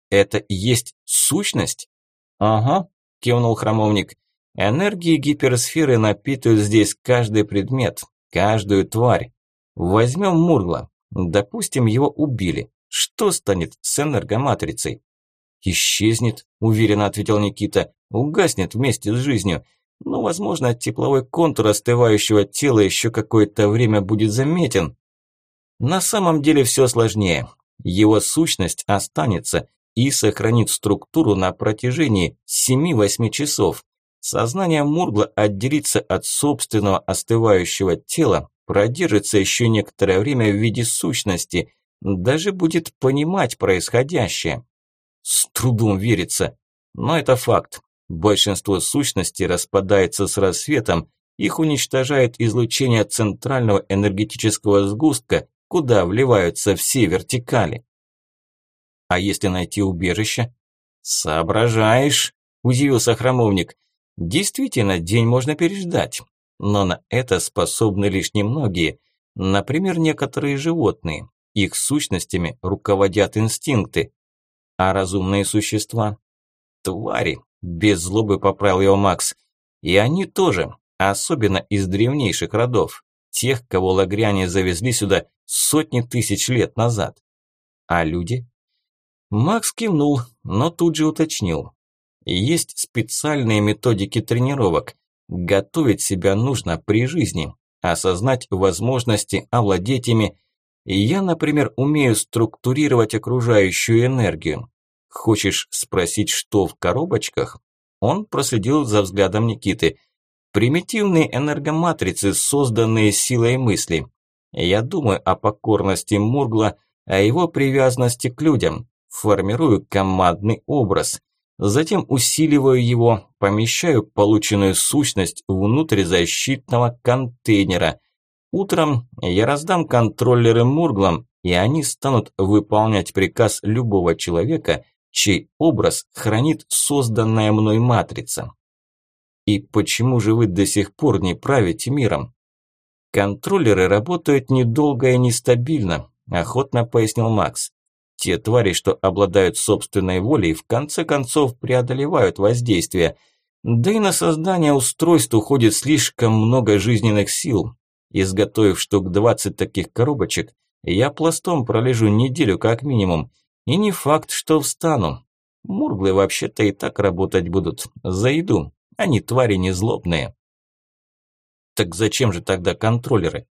Это и есть сущность? Ага, кивнул храмовник. Энергии гиперсферы напитывают здесь каждый предмет, каждую тварь. Возьмем Мургла. Допустим, его убили. Что станет с энергоматрицей? Исчезнет, уверенно ответил Никита. Угаснет вместе с жизнью. Но, возможно, тепловой контур остывающего тела еще какое-то время будет заметен. На самом деле все сложнее. Его сущность останется и сохранит структуру на протяжении 7-8 часов. Сознание Мургла отделится от собственного остывающего тела, продержится еще некоторое время в виде сущности, даже будет понимать происходящее. С трудом верится, но это факт. Большинство сущностей распадается с рассветом, их уничтожает излучение центрального энергетического сгустка, куда вливаются все вертикали. А если найти убежище? Соображаешь, удивился храмовник. Действительно, день можно переждать, но на это способны лишь немногие. Например, некоторые животные. Их сущностями руководят инстинкты. А разумные существа? Твари, без злобы поправил его Макс. И они тоже, особенно из древнейших родов. Тех, кого лагряне завезли сюда сотни тысяч лет назад. А люди? Макс кивнул, но тут же уточнил. Есть специальные методики тренировок. Готовить себя нужно при жизни, осознать возможности, овладеть ими. Я, например, умею структурировать окружающую энергию. Хочешь спросить, что в коробочках? Он проследил за взглядом Никиты. Примитивные энергоматрицы, созданные силой мысли. Я думаю о покорности Мургла, о его привязанности к людям. Формирую командный образ. Затем усиливаю его, помещаю полученную сущность внутрь защитного контейнера. Утром я раздам контроллеры Мурглам, и они станут выполнять приказ любого человека, чей образ хранит созданная мной матрица. И почему же вы до сих пор не правите миром? Контроллеры работают недолго и нестабильно, охотно пояснил Макс. Те твари, что обладают собственной волей, в конце концов преодолевают воздействие. Да и на создание устройств уходит слишком много жизненных сил. Изготовив штук 20 таких коробочек, я пластом пролежу неделю как минимум – и не факт, что встану. Мурглы вообще-то и так работать будут. За еду. Они твари не злобные. Так зачем же тогда контроллеры?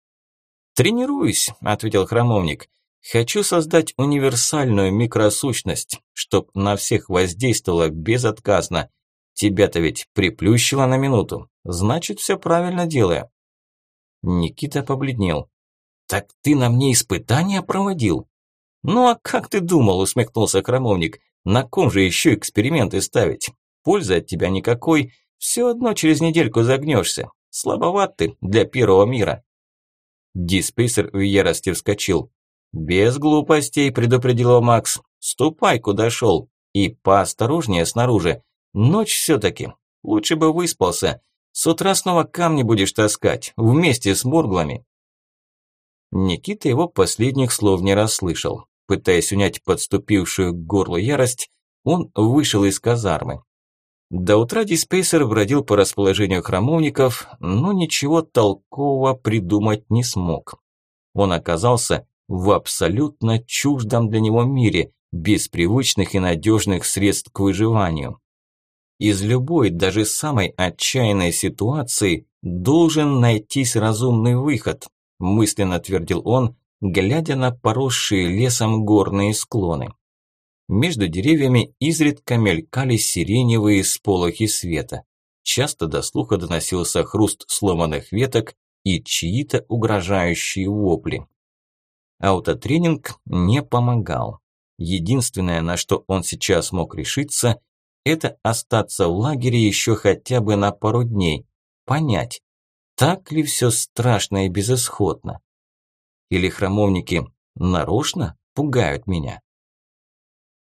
Тренируюсь, ответил храмовник. Хочу создать универсальную микросущность, чтоб на всех воздействовала безотказно. Тебя-то ведь приплющило на минуту. Значит, все правильно делаю. Никита побледнел. Так ты на мне испытания проводил? Ну а как ты думал, усмехнулся храмовник. На ком же еще эксперименты ставить? Пользы от тебя никакой, все одно через недельку загнешься. Слабоват ты для первого мира. Диспейсер в ярости вскочил. «Без глупостей», – предупредил его Макс. «Ступай, куда шел. И поосторожнее снаружи. Ночь все-таки. Лучше бы выспался. С утра снова камни будешь таскать, вместе с мурглами». Никита его последних слов не расслышал. Пытаясь унять подступившую к горлу ярость, он вышел из казармы. До утра диспейсер бродил по расположению храмовников, но ничего толкового придумать не смог. Он оказался в абсолютно чуждом для него мире, без привычных и надежных средств к выживанию. Из любой, даже самой отчаянной ситуации должен найтись разумный выход, мысленно твердил он, глядя на поросшие лесом горные склоны. Между деревьями изредка мелькали сиреневые сполохи света. Часто до слуха доносился хруст сломанных веток и чьи-то угрожающие вопли. Аутотренинг не помогал. Единственное, на что он сейчас мог решиться, это остаться в лагере еще хотя бы на пару дней, понять, так ли все страшно и безысходно. Или храмовники нарочно пугают меня?